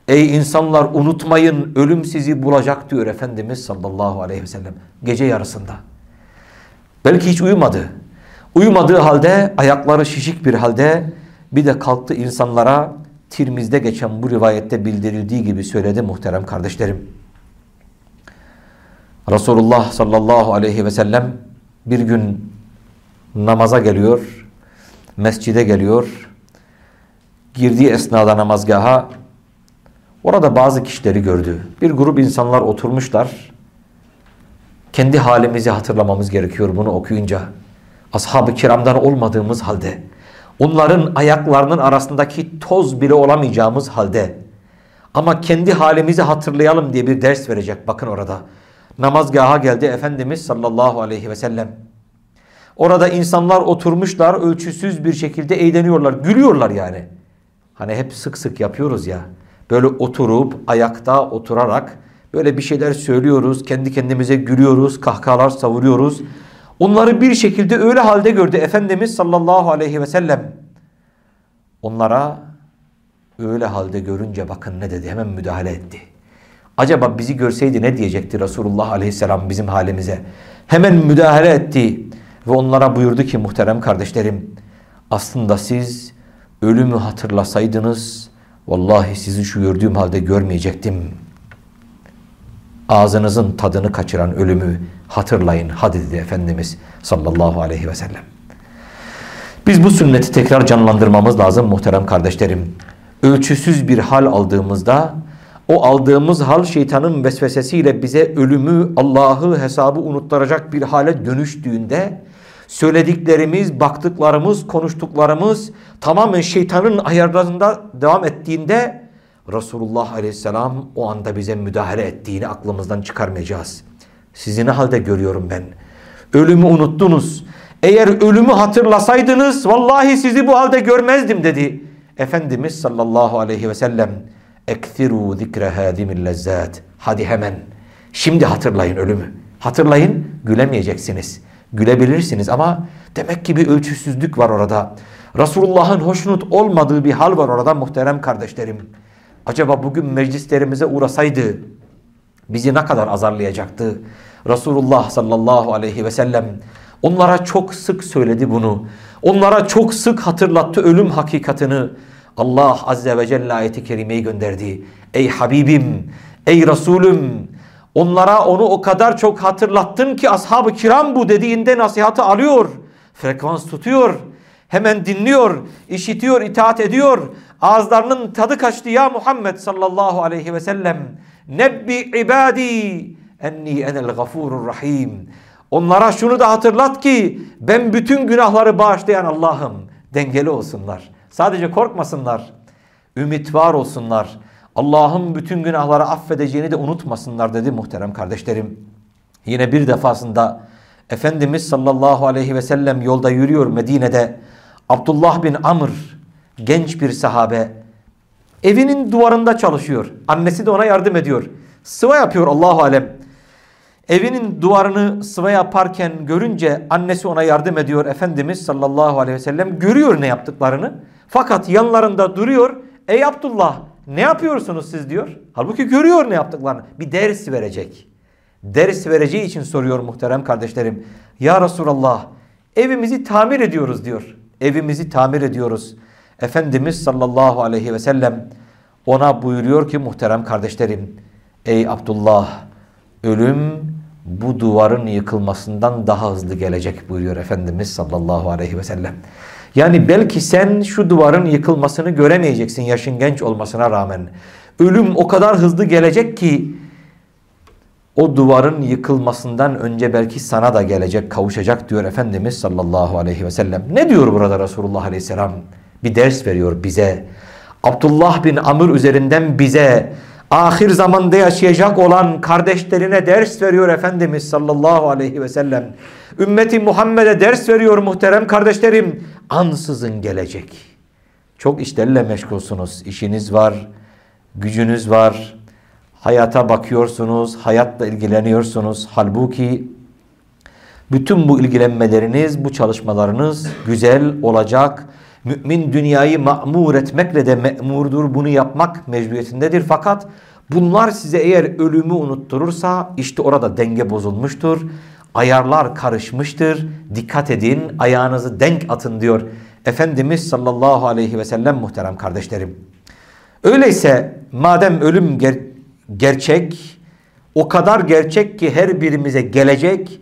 Ey insanlar unutmayın ölüm sizi bulacak diyor Efendimiz sallallahu aleyhi ve sellem. Gece yarısında. Belki hiç uyumadı. Uyumadığı halde ayakları şişik bir halde bir de kalktı insanlara Tirmiz'de geçen bu rivayette bildirildiği gibi söyledi muhterem kardeşlerim. Resulullah sallallahu aleyhi ve sellem bir gün namaza geliyor, mescide geliyor. Girdiği esnada namazgaha orada bazı kişileri gördü. Bir grup insanlar oturmuşlar. Kendi halimizi hatırlamamız gerekiyor bunu okuyunca. Ashab-ı kiramdan olmadığımız halde, onların ayaklarının arasındaki toz bile olamayacağımız halde, ama kendi halimizi hatırlayalım diye bir ders verecek bakın orada. Namazgaha geldi Efendimiz sallallahu aleyhi ve sellem. Orada insanlar oturmuşlar ölçüsüz bir şekilde eğleniyorlar, gülüyorlar yani. Hani hep sık sık yapıyoruz ya. Böyle oturup ayakta oturarak Böyle bir şeyler söylüyoruz, kendi kendimize gülüyoruz, kahkahalar savuruyoruz. Onları bir şekilde öyle halde gördü Efendimiz sallallahu aleyhi ve sellem. Onlara öyle halde görünce bakın ne dedi hemen müdahale etti. Acaba bizi görseydi ne diyecekti Resulullah aleyhisselam bizim halimize? Hemen müdahale etti ve onlara buyurdu ki muhterem kardeşlerim aslında siz ölümü hatırlasaydınız vallahi sizi şu gördüğüm halde görmeyecektim. Ağzınızın tadını kaçıran ölümü hatırlayın hadi dedi Efendimiz sallallahu aleyhi ve sellem. Biz bu sünneti tekrar canlandırmamız lazım muhterem kardeşlerim. Ölçüsüz bir hal aldığımızda o aldığımız hal şeytanın vesvesesiyle bize ölümü, Allah'ı hesabı unutturacak bir hale dönüştüğünde söylediklerimiz, baktıklarımız, konuştuklarımız tamamen şeytanın ayarlarında devam ettiğinde Resulullah Aleyhisselam o anda bize müdahale ettiğini aklımızdan çıkarmayacağız. Sizi ne halde görüyorum ben? Ölümü unuttunuz. Eğer ölümü hatırlasaydınız vallahi sizi bu halde görmezdim dedi. Efendimiz sallallahu aleyhi ve sellem ektiru zikre hadimil lezzat. Hadi hemen şimdi hatırlayın ölümü. Hatırlayın gülemeyeceksiniz. Gülebilirsiniz ama demek ki bir ölçüsüzlük var orada. Resulullah'ın hoşnut olmadığı bir hal var orada muhterem kardeşlerim. Acaba bugün meclislerimize uğrasaydı bizi ne kadar azarlayacaktı? Resulullah sallallahu aleyhi ve sellem onlara çok sık söyledi bunu. Onlara çok sık hatırlattı ölüm hakikatini. Allah azze ve celle ayeti kerimeyi gönderdi. Ey Habibim, ey Resulüm onlara onu o kadar çok hatırlattın ki ashab-ı kiram bu dediğinde nasihatı alıyor. Frekans tutuyor. Hemen dinliyor, işitiyor, itaat ediyor. Ağızlarının tadı kaçtı ya Muhammed sallallahu aleyhi ve sellem. Nebbi ibadi enni enel gafurur rahim. Onlara şunu da hatırlat ki ben bütün günahları bağışlayan Allah'ım. Dengeli olsunlar. Sadece korkmasınlar. Ümit var olsunlar. Allah'ın bütün günahları affedeceğini de unutmasınlar dedi muhterem kardeşlerim. Yine bir defasında Efendimiz sallallahu aleyhi ve sellem yolda yürüyor Medine'de. Abdullah bin Amr genç bir sahabe evinin duvarında çalışıyor. Annesi de ona yardım ediyor. Sıva yapıyor Allahu alem. Evinin duvarını sıva yaparken görünce annesi ona yardım ediyor. Efendimiz sallallahu aleyhi ve sellem görüyor ne yaptıklarını. Fakat yanlarında duruyor. Ey Abdullah ne yapıyorsunuz siz diyor. Halbuki görüyor ne yaptıklarını. Bir ders verecek. Ders vereceği için soruyor muhterem kardeşlerim. Ya Resulallah evimizi tamir ediyoruz diyor. Evimizi tamir ediyoruz. Efendimiz sallallahu aleyhi ve sellem ona buyuruyor ki muhterem kardeşlerim. Ey Abdullah ölüm bu duvarın yıkılmasından daha hızlı gelecek buyuruyor Efendimiz sallallahu aleyhi ve sellem. Yani belki sen şu duvarın yıkılmasını göremeyeceksin yaşın genç olmasına rağmen. Ölüm o kadar hızlı gelecek ki o duvarın yıkılmasından önce belki sana da gelecek, kavuşacak diyor Efendimiz sallallahu aleyhi ve sellem. Ne diyor burada Resulullah aleyhisselam? Bir ders veriyor bize. Abdullah bin Amr üzerinden bize ahir zamanda yaşayacak olan kardeşlerine ders veriyor Efendimiz sallallahu aleyhi ve sellem. Ümmeti Muhammed'e ders veriyor muhterem kardeşlerim. Ansızın gelecek. Çok işlerle meşgulsunuz. İşiniz var, gücünüz var, hayata bakıyorsunuz, hayatla ilgileniyorsunuz. Halbuki bütün bu ilgilenmeleriniz, bu çalışmalarınız güzel olacak. Mümin dünyayı ma'mur etmekle de me'murdur. Bunu yapmak mecburiyetindedir. Fakat bunlar size eğer ölümü unutturursa işte orada denge bozulmuştur. Ayarlar karışmıştır. Dikkat edin, ayağınızı denk atın diyor Efendimiz sallallahu aleyhi ve sellem muhterem kardeşlerim. Öyleyse madem ölüm ger gerçek, o kadar gerçek ki her birimize gelecek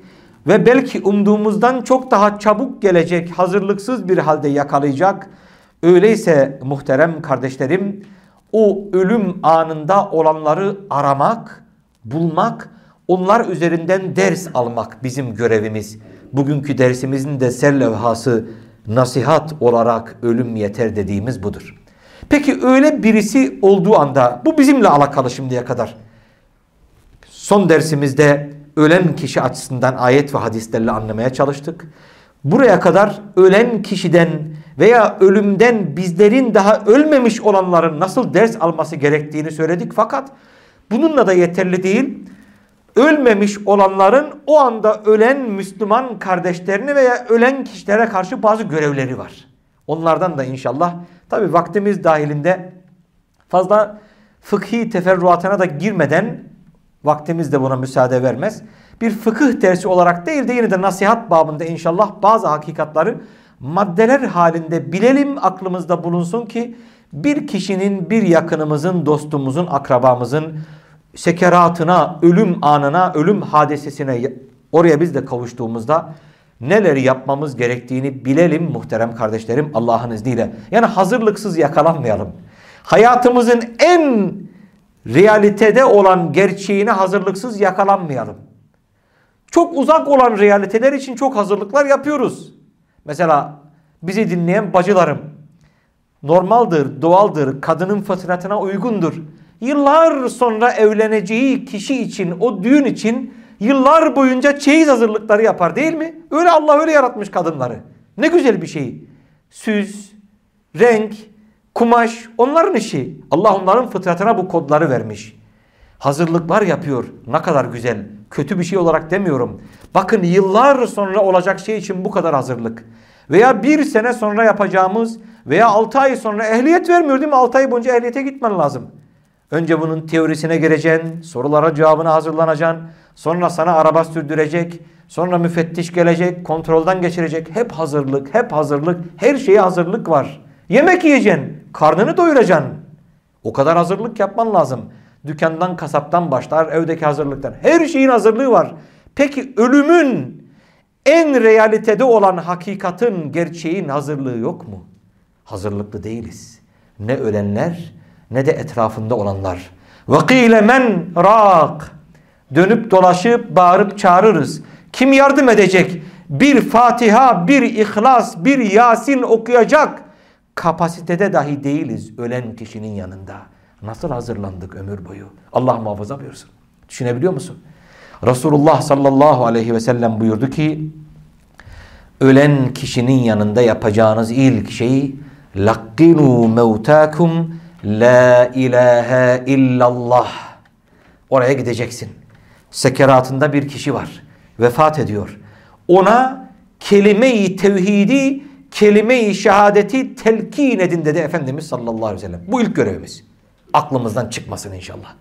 ve belki umduğumuzdan çok daha çabuk gelecek, hazırlıksız bir halde yakalayacak. Öyleyse muhterem kardeşlerim, o ölüm anında olanları aramak, bulmak, onlar üzerinden ders almak bizim görevimiz. Bugünkü dersimizin de serlevhası nasihat olarak ölüm yeter dediğimiz budur. Peki öyle birisi olduğu anda bu bizimle alakalı şimdiye kadar. Son dersimizde ölen kişi açısından ayet ve hadislerle anlamaya çalıştık. Buraya kadar ölen kişiden veya ölümden bizlerin daha ölmemiş olanların nasıl ders alması gerektiğini söyledik. Fakat Bununla da yeterli değil. Ölmemiş olanların o anda ölen Müslüman kardeşlerini veya ölen kişilere karşı bazı görevleri var. Onlardan da inşallah tabi vaktimiz dahilinde fazla fıkhi teferruatına da girmeden vaktimiz de buna müsaade vermez. Bir fıkıh dersi olarak değil de yine de nasihat babında inşallah bazı hakikatları maddeler halinde bilelim aklımızda bulunsun ki bir kişinin bir yakınımızın dostumuzun akrabamızın sekeratına ölüm anına ölüm hadisesine oraya biz de kavuştuğumuzda neler yapmamız gerektiğini bilelim muhterem kardeşlerim Allah'ın izniyle. Yani hazırlıksız yakalanmayalım. Hayatımızın en realitede olan gerçeğine hazırlıksız yakalanmayalım. Çok uzak olan realiteler için çok hazırlıklar yapıyoruz. Mesela bizi dinleyen bacılarım normaldir, doğaldır, kadının fıtratına uygundur. Yıllar sonra evleneceği kişi için, o düğün için yıllar boyunca çeyiz hazırlıkları yapar değil mi? Öyle Allah öyle yaratmış kadınları. Ne güzel bir şey. Süs, renk, kumaş onların işi. Allah onların fıtratına bu kodları vermiş. Hazırlıklar yapıyor. Ne kadar güzel. Kötü bir şey olarak demiyorum. Bakın yıllar sonra olacak şey için bu kadar hazırlık. Veya bir sene sonra yapacağımız veya altı ay sonra ehliyet vermiyor değil mi? Altı ay boyunca ehliyete gitmen lazım. Önce bunun teorisine gireceksin. Sorulara cevabına hazırlanacaksın. Sonra sana araba sürdürecek. Sonra müfettiş gelecek. Kontroldan geçirecek. Hep hazırlık. Hep hazırlık. Her şeye hazırlık var. Yemek yiyeceksin. Karnını doyuracaksın. O kadar hazırlık yapman lazım. Dükkandan, kasaptan başlar, evdeki hazırlıktan. Her şeyin hazırlığı var. Peki ölümün en realitede olan hakikatin, gerçeğin hazırlığı yok mu? Hazırlıklı değiliz. Ne ölenler ne de etrafında olanlar. وَقِيلَ men rak Dönüp dolaşıp bağırıp çağırırız. Kim yardım edecek? Bir Fatiha, bir İhlas, bir Yasin okuyacak kapasitede dahi değiliz ölen kişinin yanında. Nasıl hazırlandık ömür boyu? Allah muhafaza buyursun. Düşünebiliyor musun? Resulullah sallallahu aleyhi ve sellem buyurdu ki ölen kişinin yanında yapacağınız ilk şey lakkinu mevtakum la ilahe illallah oraya gideceksin. Sekeratında bir kişi var. Vefat ediyor. Ona kelime-i tevhidi, kelime-i şehadeti telkin edin dedi Efendimiz sallallahu aleyhi ve sellem. Bu ilk görevimiz. Aklımızdan çıkmasın inşallah.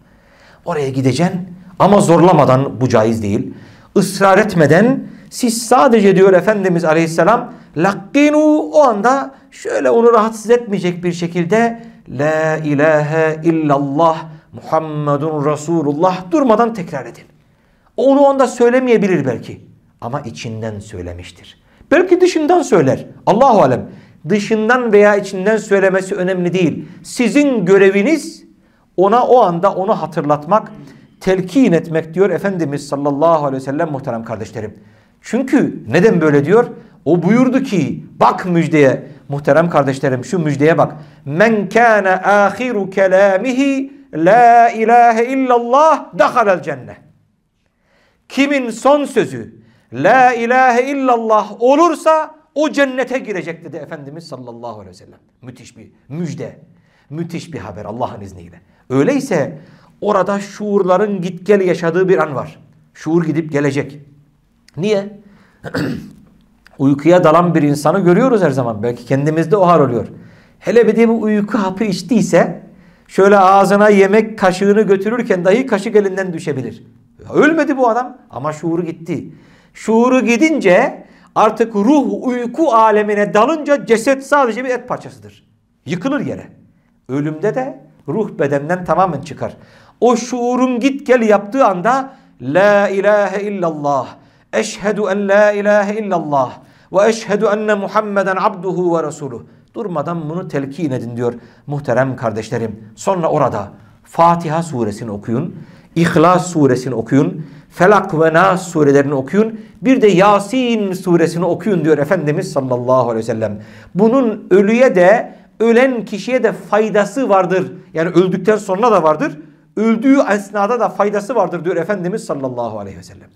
Oraya gideceksin ama zorlamadan bu caiz değil. Israr etmeden siz sadece diyor Efendimiz aleyhisselam lakkinu o anda şöyle onu rahatsız etmeyecek bir şekilde La ilahe illallah Muhammedun Resulullah durmadan tekrar edin. Onu onda söylemeyebilir belki. Ama içinden söylemiştir. Belki dışından söyler. Allahu alem. Dışından veya içinden söylemesi önemli değil. Sizin göreviniz ona o anda onu hatırlatmak, telkin etmek diyor Efendimiz sallallahu aleyhi ve sellem muhterem kardeşlerim. Çünkü neden böyle diyor? O buyurdu ki bak müjdeye muhterem kardeşlerim şu müjdeye bak. Men kana ahiru kelamihi la ilahe illallah dakhalel cennet. Kimin son sözü la ilahe illallah olursa o cennete girecek dedi Efendimiz sallallahu aleyhi ve sellem. Müthiş bir müjde. Müthiş bir haber Allah'ın izniyle. Öyleyse orada şuurların git gel yaşadığı bir an var. Şuur gidip gelecek. Niye? Uykuya dalan bir insanı görüyoruz her zaman. Belki kendimizde o hal oluyor. Hele bir de bu uyku hapı içtiyse şöyle ağzına yemek kaşığını götürürken dahi kaşık elinden düşebilir. Ölmedi bu adam ama şuuru gitti. Şuuru gidince artık ruh uyku alemine dalınca ceset sadece bir et parçasıdır. Yıkılır yere. Ölümde de ruh bedenden tamamen çıkar. O şuurun git gel yaptığı anda La ilahe illallah Eşhedü en la ilahe illallah ve eşhedü enne Muhammeden abduhu ve resuluh. Durmadan bunu telkin edin diyor muhterem kardeşlerim. Sonra orada Fatiha suresini okuyun. İhlas suresini okuyun. Felak ve Nas surelerini okuyun. Bir de Yasin suresini okuyun diyor Efendimiz sallallahu aleyhi ve sellem. Bunun ölüye de ölen kişiye de faydası vardır. Yani öldükten sonra da vardır. Öldüğü esnada da faydası vardır diyor Efendimiz sallallahu aleyhi ve sellem.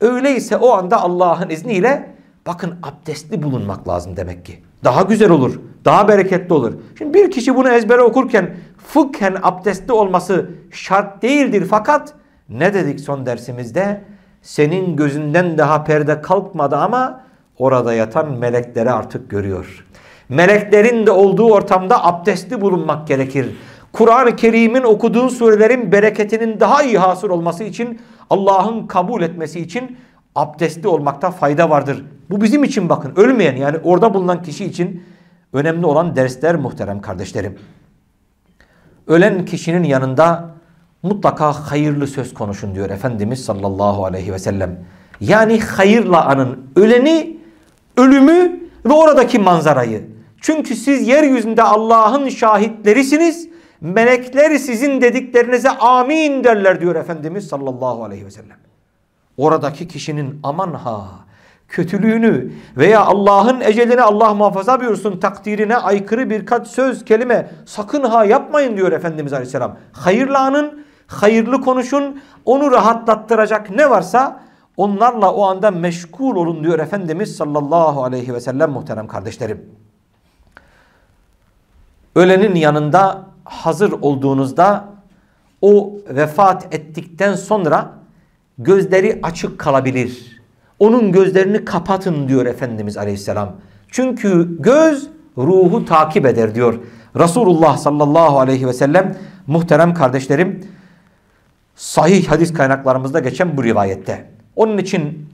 Öyleyse o anda Allah'ın izniyle bakın abdestli bulunmak lazım demek ki. Daha güzel olur. Daha bereketli olur. Şimdi bir kişi bunu ezbere okurken fıkhen abdestli olması şart değildir. Fakat ne dedik son dersimizde? Senin gözünden daha perde kalkmadı ama orada yatan melekleri artık görüyor. Meleklerin de olduğu ortamda abdestli bulunmak gerekir. Kur'an-ı Kerim'in okuduğun surelerin bereketinin daha iyi hasıl olması için Allah'ın kabul etmesi için abdestli olmakta fayda vardır. Bu bizim için bakın ölmeyen yani orada bulunan kişi için önemli olan dersler muhterem kardeşlerim. Ölen kişinin yanında mutlaka hayırlı söz konuşun diyor Efendimiz sallallahu aleyhi ve sellem. Yani hayırla anın öleni, ölümü ve oradaki manzarayı. Çünkü siz yeryüzünde Allah'ın şahitlerisiniz. Melekler sizin dediklerinize amin derler diyor Efendimiz sallallahu aleyhi ve sellem. Oradaki kişinin aman ha kötülüğünü veya Allah'ın ecelini Allah muhafaza buyursun takdirine aykırı birkaç söz kelime sakın ha yapmayın diyor Efendimiz Aleyhisselam. Hayırlı anın, hayırlı konuşun, onu rahatlattıracak ne varsa onlarla o anda meşgul olun diyor Efendimiz sallallahu aleyhi ve sellem muhterem kardeşlerim. Ölenin yanında hazır olduğunuzda o vefat ettikten sonra gözleri açık kalabilir. Onun gözlerini kapatın diyor Efendimiz Aleyhisselam. Çünkü göz ruhu takip eder diyor. Resulullah sallallahu aleyhi ve sellem muhterem kardeşlerim sahih hadis kaynaklarımızda geçen bu rivayette. Onun için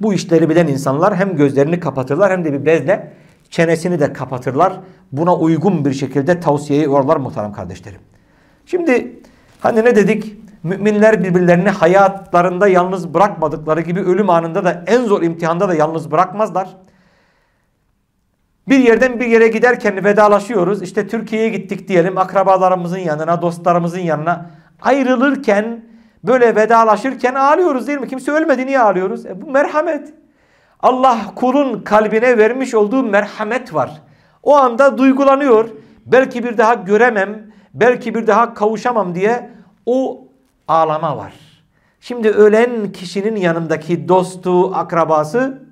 bu işleri bilen insanlar hem gözlerini kapatırlar hem de bir bezle çenesini de kapatırlar. Buna uygun bir şekilde tavsiyeyi varlar muhterem kardeşlerim. Şimdi hani ne dedik? Müminler birbirlerini hayatlarında yalnız bırakmadıkları gibi ölüm anında da en zor imtihanda da yalnız bırakmazlar. Bir yerden bir yere giderken vedalaşıyoruz. İşte Türkiye'ye gittik diyelim akrabalarımızın yanına, dostlarımızın yanına. Ayrılırken böyle vedalaşırken ağlıyoruz değil mi? Kimse ölmedi niye ağlıyoruz? E bu merhamet. Allah kulun kalbine vermiş olduğu merhamet var. O anda duygulanıyor. Belki bir daha göremem, belki bir daha kavuşamam diye o ağlama var. Şimdi ölen kişinin yanındaki dostu, akrabası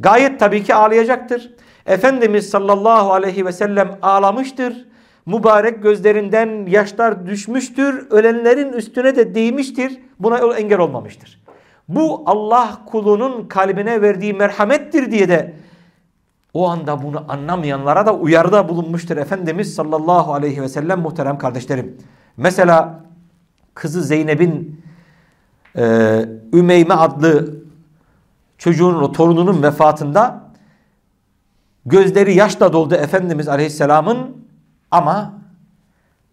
gayet tabii ki ağlayacaktır. Efendimiz sallallahu aleyhi ve sellem ağlamıştır. Mübarek gözlerinden yaşlar düşmüştür. Ölenlerin üstüne de değmiştir. Buna engel olmamıştır. Bu Allah kulunun kalbine verdiği merhamettir diye de o anda bunu anlamayanlara da uyarıda bulunmuştur Efendimiz sallallahu aleyhi ve sellem muhterem kardeşlerim. Mesela kızı Zeynep'in e, Ümeyme adlı çocuğunun o torununun vefatında gözleri yaşla doldu Efendimiz Aleyhisselam'ın ama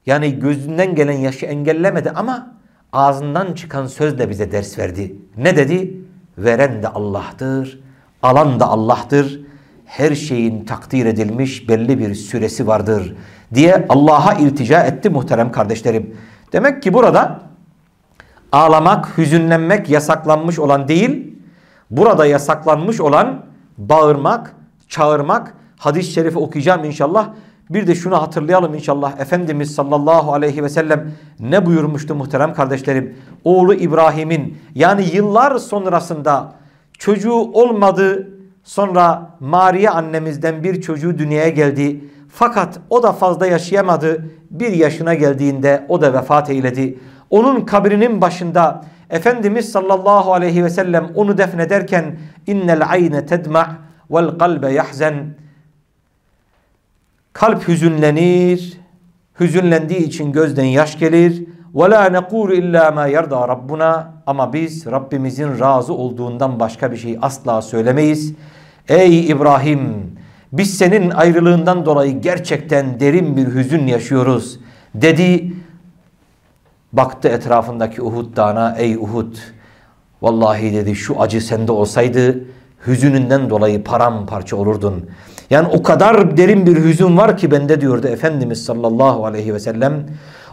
yani gözünden gelen yaşı engellemedi ama ağzından çıkan sözle bize ders verdi. Ne dedi? Veren de Allah'tır, alan da Allah'tır. Her şeyin takdir edilmiş belli bir süresi vardır diye Allah'a iltica etti muhterem kardeşlerim. Demek ki burada ağlamak, hüzünlenmek yasaklanmış olan değil, burada yasaklanmış olan bağırmak, çağırmak, hadis-i şerifi okuyacağım inşallah. Bir de şunu hatırlayalım inşallah. Efendimiz sallallahu aleyhi ve sellem ne buyurmuştu muhterem kardeşlerim? Oğlu İbrahim'in yani yıllar sonrasında çocuğu olmadı sonra Maria annemizden bir çocuğu dünyaya geldi. Fakat o da fazla yaşayamadı. Bir yaşına geldiğinde o da vefat eyledi. Onun kabrinin başında Efendimiz sallallahu aleyhi ve sellem onu defnederken innel ayne tedma' vel kalbe yahzen kalp hüzünlenir hüzünlendiği için gözden yaş gelir ve la nekulu illa ma yerda rabbuna ama biz Rabbimizin razı olduğundan başka bir şey asla söylemeyiz. Ey İbrahim biz senin ayrılığından dolayı gerçekten derin bir hüzün yaşıyoruz dedi. Baktı etrafındaki Uhud dağına ey Uhud vallahi dedi şu acı sende olsaydı hüzününden dolayı paramparça olurdun. Yani o kadar derin bir hüzün var ki bende diyordu Efendimiz sallallahu aleyhi ve sellem.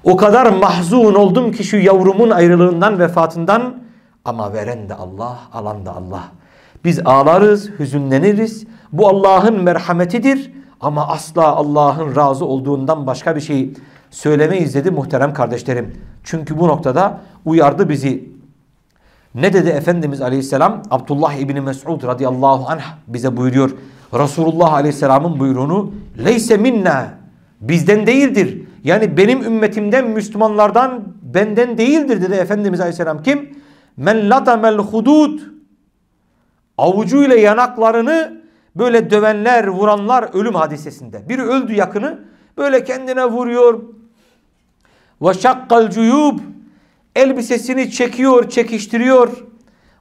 O kadar mahzun oldum ki şu yavrumun ayrılığından vefatından ama veren de Allah alan da Allah. Biz ağlarız, hüzünleniriz. Bu Allah'ın merhametidir ama asla Allah'ın razı olduğundan başka bir şey söylemeyiz dedi muhterem kardeşlerim. Çünkü bu noktada uyardı bizi. Ne dedi Efendimiz Aleyhisselam? Abdullah İbni Mes'ud radıyallahu anh bize buyuruyor. Resulullah Aleyhisselam'ın buyruğunu leyse minna bizden değildir. Yani benim ümmetimden Müslümanlardan benden değildir dedi Efendimiz Aleyhisselam. Kim? Men latamel hudud avucuyla yanaklarını böyle dövenler, vuranlar ölüm hadisesinde. Biri öldü yakını böyle kendine vuruyor. Ve şakkal cuyub elbisesini çekiyor, çekiştiriyor.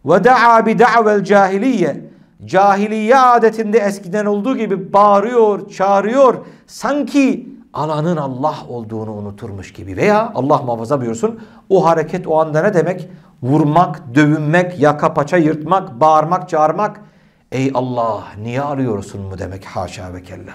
Ve da'a bi da'vel cahiliye cahiliye adetinde eskiden olduğu gibi bağırıyor, çağırıyor. Sanki alanın Allah olduğunu unuturmuş gibi veya Allah muhafaza buyursun o hareket o anda ne demek? Vurmak, dövünmek, yaka paça yırtmak, bağırmak, çağırmak. Ey Allah niye arıyorsun mu demek haşa ve kella.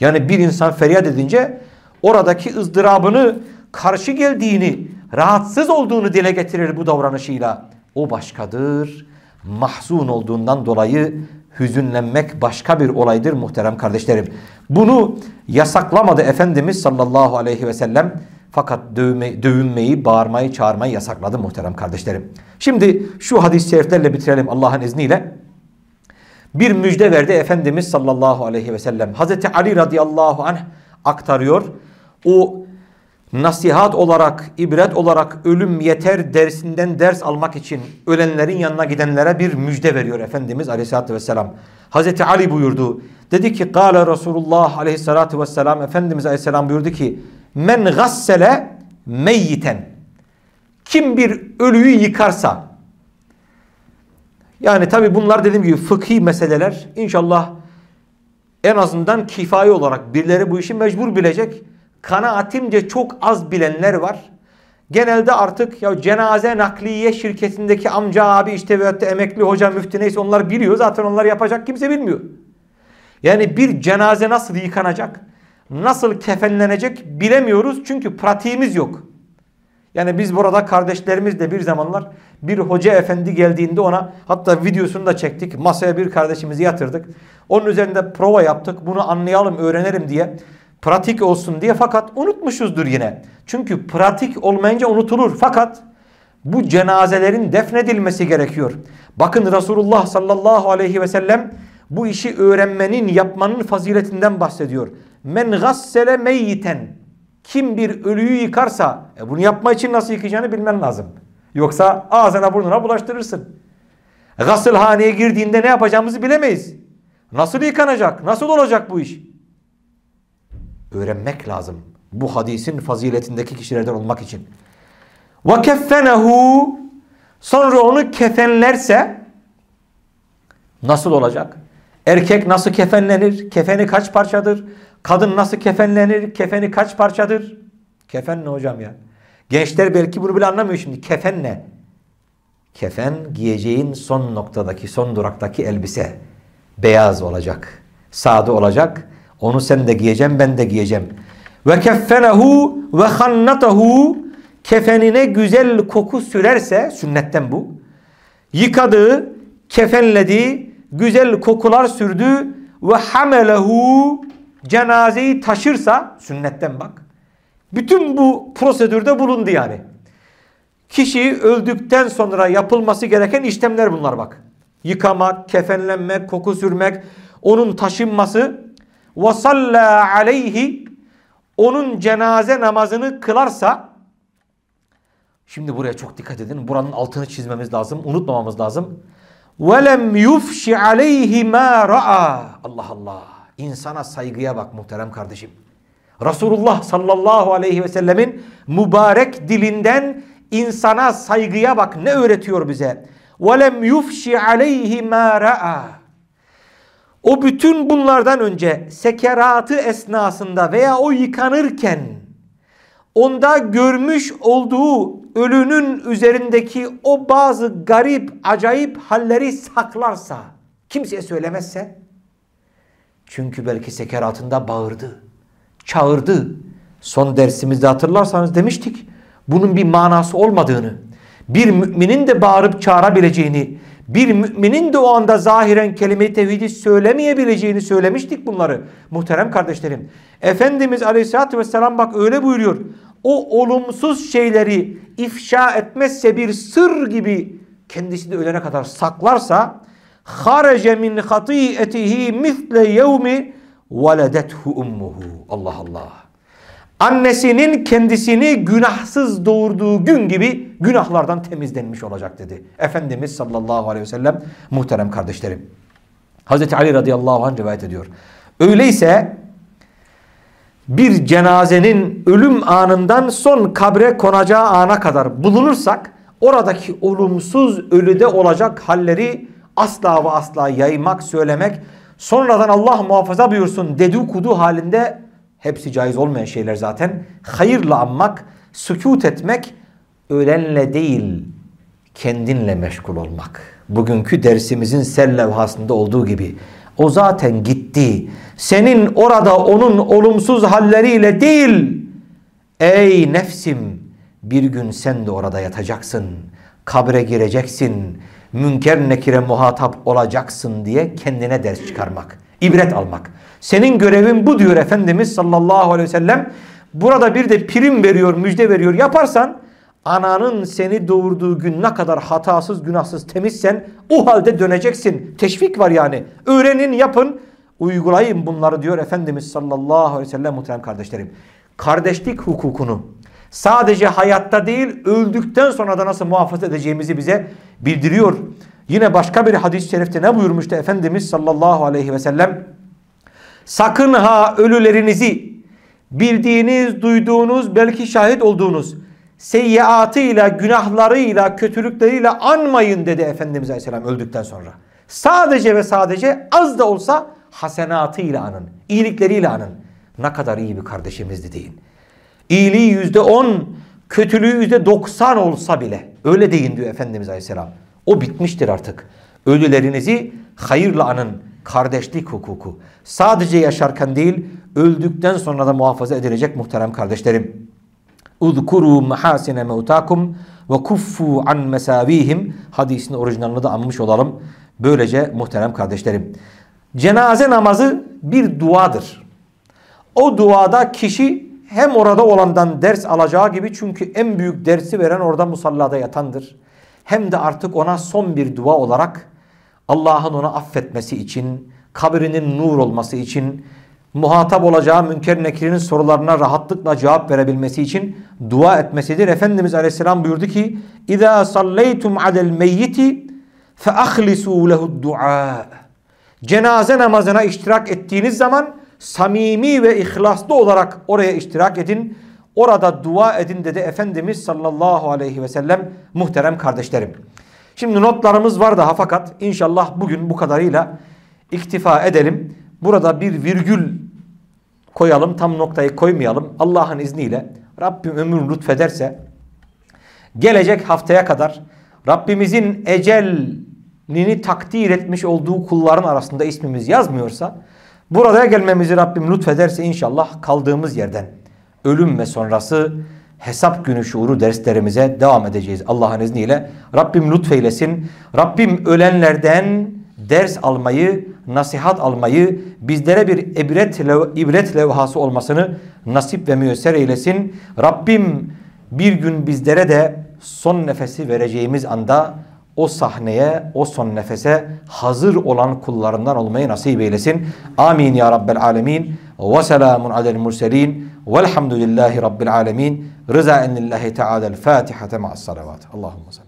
Yani bir insan feryat edince oradaki ızdırabını karşı geldiğini, rahatsız olduğunu dile getirir bu davranışıyla. O başkadır. Mahzun olduğundan dolayı hüzünlenmek başka bir olaydır muhterem kardeşlerim. Bunu yasaklamadı Efendimiz sallallahu aleyhi ve sellem. Fakat dövme, dövünmeyi, bağırmayı, çağırmayı yasakladı muhterem kardeşlerim. Şimdi şu hadis-i şeriflerle bitirelim Allah'ın izniyle. Bir müjde verdi Efendimiz sallallahu aleyhi ve sellem. Hazreti Ali radıyallahu anh aktarıyor. O nasihat olarak, ibret olarak ölüm yeter dersinden ders almak için ölenlerin yanına gidenlere bir müjde veriyor Efendimiz aleyhissalatü vesselam. Hazreti Ali buyurdu. Dedi ki Kale Resulullah aleyhissalatü vesselam Efendimiz aleyhisselam buyurdu ki Men gassele meyyiten Kim bir ölüyü yıkarsa yani tabi bunlar dediğim gibi fıkhi meseleler inşallah en azından kifayi olarak birileri bu işi mecbur bilecek kanaatimce çok az bilenler var. Genelde artık ya cenaze nakliye şirketindeki amca abi işte veyahut da emekli hoca müftü neyse onlar biliyor. Zaten onlar yapacak kimse bilmiyor. Yani bir cenaze nasıl yıkanacak, nasıl kefenlenecek bilemiyoruz çünkü pratiğimiz yok. Yani biz burada kardeşlerimizle bir zamanlar bir hoca efendi geldiğinde ona hatta videosunu da çektik. Masaya bir kardeşimizi yatırdık. Onun üzerinde prova yaptık. Bunu anlayalım, öğrenelim diye pratik olsun diye fakat unutmuşuzdur yine. Çünkü pratik olmayınca unutulur. Fakat bu cenazelerin defnedilmesi gerekiyor. Bakın Resulullah sallallahu aleyhi ve sellem bu işi öğrenmenin, yapmanın faziletinden bahsediyor. Men gassele meyyiten. Kim bir ölüyü yıkarsa e bunu yapma için nasıl yıkayacağını bilmen lazım. Yoksa ağzına burnuna bulaştırırsın. Gasılhaneye girdiğinde ne yapacağımızı bilemeyiz. Nasıl yıkanacak? Nasıl olacak bu iş? öğrenmek lazım. Bu hadisin faziletindeki kişilerden olmak için. Keffenehu sonra onu kefenlerse nasıl olacak? Erkek nasıl kefenlenir? Kefeni kaç parçadır? Kadın nasıl kefenlenir? Kefeni kaç parçadır? Kefen ne hocam ya? Gençler belki bunu bile anlamıyor şimdi. Kefen ne? Kefen giyeceğin son noktadaki, son duraktaki elbise. Beyaz olacak. Sade olacak onu sen de giyeceğim ben de giyeceğim. Ve keffenehu ve hannatahu kefenine güzel koku sürerse sünnetten bu. Yıkadı, kefenledi, güzel kokular sürdü ve hamelehu cenazeyi taşırsa sünnetten bak. Bütün bu prosedürde bulundu yani. Kişi öldükten sonra yapılması gereken işlemler bunlar bak. Yıkamak, kefenlenmek, koku sürmek, onun taşınması. Vasalla aleyhi onun cenaze namazını kılarsa şimdi buraya çok dikkat edin. Buranın altını çizmemiz lazım. Unutmamamız lazım. Velem yufşi aleyhi ma ra'a. Allah Allah. İnsana saygıya bak muhterem kardeşim. Resulullah sallallahu aleyhi ve sellemin mübarek dilinden insana saygıya bak ne öğretiyor bize. وَلَمْ يُفْشِ عَلَيْهِ مَا رَأَى o bütün bunlardan önce sekeratı esnasında veya o yıkanırken onda görmüş olduğu ölünün üzerindeki o bazı garip, acayip halleri saklarsa, kimseye söylemezse, çünkü belki sekeratında bağırdı, çağırdı. Son dersimizde hatırlarsanız demiştik, bunun bir manası olmadığını, bir müminin de bağırıp çağırabileceğini, bir müminin de o anda zahiren kelime-i tevhidi söylemeyebileceğini söylemiştik bunları. Muhterem kardeşlerim. Efendimiz Aleyhisselatü Vesselam bak öyle buyuruyor. O olumsuz şeyleri ifşa etmezse bir sır gibi kendisi de ölene kadar saklarsa harece min hatiyetihi misle yevmi veledethu ummuhu. Allah Allah. Annesinin kendisini günahsız doğurduğu gün gibi günahlardan temizlenmiş olacak dedi. Efendimiz sallallahu aleyhi ve sellem muhterem kardeşlerim. Hazreti Ali radıyallahu anh rivayet ediyor. Öyleyse bir cenazenin ölüm anından son kabre konacağı ana kadar bulunursak oradaki olumsuz ölüde olacak halleri asla ve asla yaymak, söylemek sonradan Allah muhafaza buyursun dedikodu halinde hepsi caiz olmayan şeyler zaten. Hayırla anmak, sükut etmek, ölenle değil kendinle meşgul olmak. Bugünkü dersimizin sel levhasında olduğu gibi o zaten gitti. Senin orada onun olumsuz halleriyle değil. Ey nefsim bir gün sen de orada yatacaksın. Kabre gireceksin. Münker nekire muhatap olacaksın diye kendine ders çıkarmak. ibret almak. Senin görevin bu diyor Efendimiz sallallahu aleyhi ve sellem. Burada bir de prim veriyor, müjde veriyor. Yaparsan ananın seni doğurduğu gün ne kadar hatasız, günahsız, temizsen o halde döneceksin. Teşvik var yani. Öğrenin, yapın, uygulayın bunları diyor Efendimiz sallallahu aleyhi ve sellem muhterem kardeşlerim. Kardeşlik hukukunu sadece hayatta değil öldükten sonra da nasıl muhafaza edeceğimizi bize bildiriyor. Yine başka bir hadis-i şerifte ne buyurmuştu Efendimiz sallallahu aleyhi ve sellem? Sakın ha ölülerinizi bildiğiniz, duyduğunuz, belki şahit olduğunuz seyyiatıyla, günahlarıyla, kötülükleriyle anmayın dedi Efendimiz Aleyhisselam öldükten sonra. Sadece ve sadece az da olsa hasenatıyla anın, iyilikleriyle anın. Ne kadar iyi bir kardeşimizdi deyin. İyiliği yüzde on, kötülüğü yüzde doksan olsa bile öyle deyin diyor Efendimiz Aleyhisselam. O bitmiştir artık. Ölülerinizi hayırla anın. Kardeşlik hukuku. Sadece yaşarken değil, öldükten sonra da muhafaza edilecek muhterem kardeşlerim. Uzkuru mahasine mevtakum ve kuffu an mesavihim hadisin orijinalini de anmış olalım. Böylece muhterem kardeşlerim. Cenaze namazı bir duadır. O duada kişi hem orada olandan ders alacağı gibi çünkü en büyük dersi veren orada musallada yatandır. Hem de artık ona son bir dua olarak Allah'ın onu affetmesi için, kabrinin nur olması için, muhatap olacağı münker nekirinin sorularına rahatlıkla cevap verebilmesi için dua etmesidir. Efendimiz Aleyhisselam buyurdu ki: "İza sallaytum alel meyyiti faahlisu lehu dua." Cenaze namazına iştirak ettiğiniz zaman samimi ve ihlaslı olarak oraya iştirak edin. Orada dua edin dedi Efendimiz sallallahu aleyhi ve sellem muhterem kardeşlerim. Şimdi notlarımız var daha fakat inşallah bugün bu kadarıyla iktifa edelim. Burada bir virgül koyalım tam noktayı koymayalım. Allah'ın izniyle Rabbim ömür lütfederse gelecek haftaya kadar Rabbimizin ecelini takdir etmiş olduğu kulların arasında ismimiz yazmıyorsa buraya gelmemizi Rabbim lütfederse inşallah kaldığımız yerden ölüm ve sonrası hesap günü şuuru derslerimize devam edeceğiz Allah'ın izniyle. Rabbim lütfeylesin. Rabbim ölenlerden ders almayı, nasihat almayı, bizlere bir ibret, ibret levhası olmasını nasip ve müyesser eylesin. Rabbim bir gün bizlere de son nefesi vereceğimiz anda o sahneye, o son nefese hazır olan kullarından olmayı nasip eylesin. Amin ya Rabbel alemin. Ve selamun alel murselin. Velhamdülillahi Rabbil alemin. Rıza ennillahi teala el Fatiha ma'as salavat. Allahümme sallam.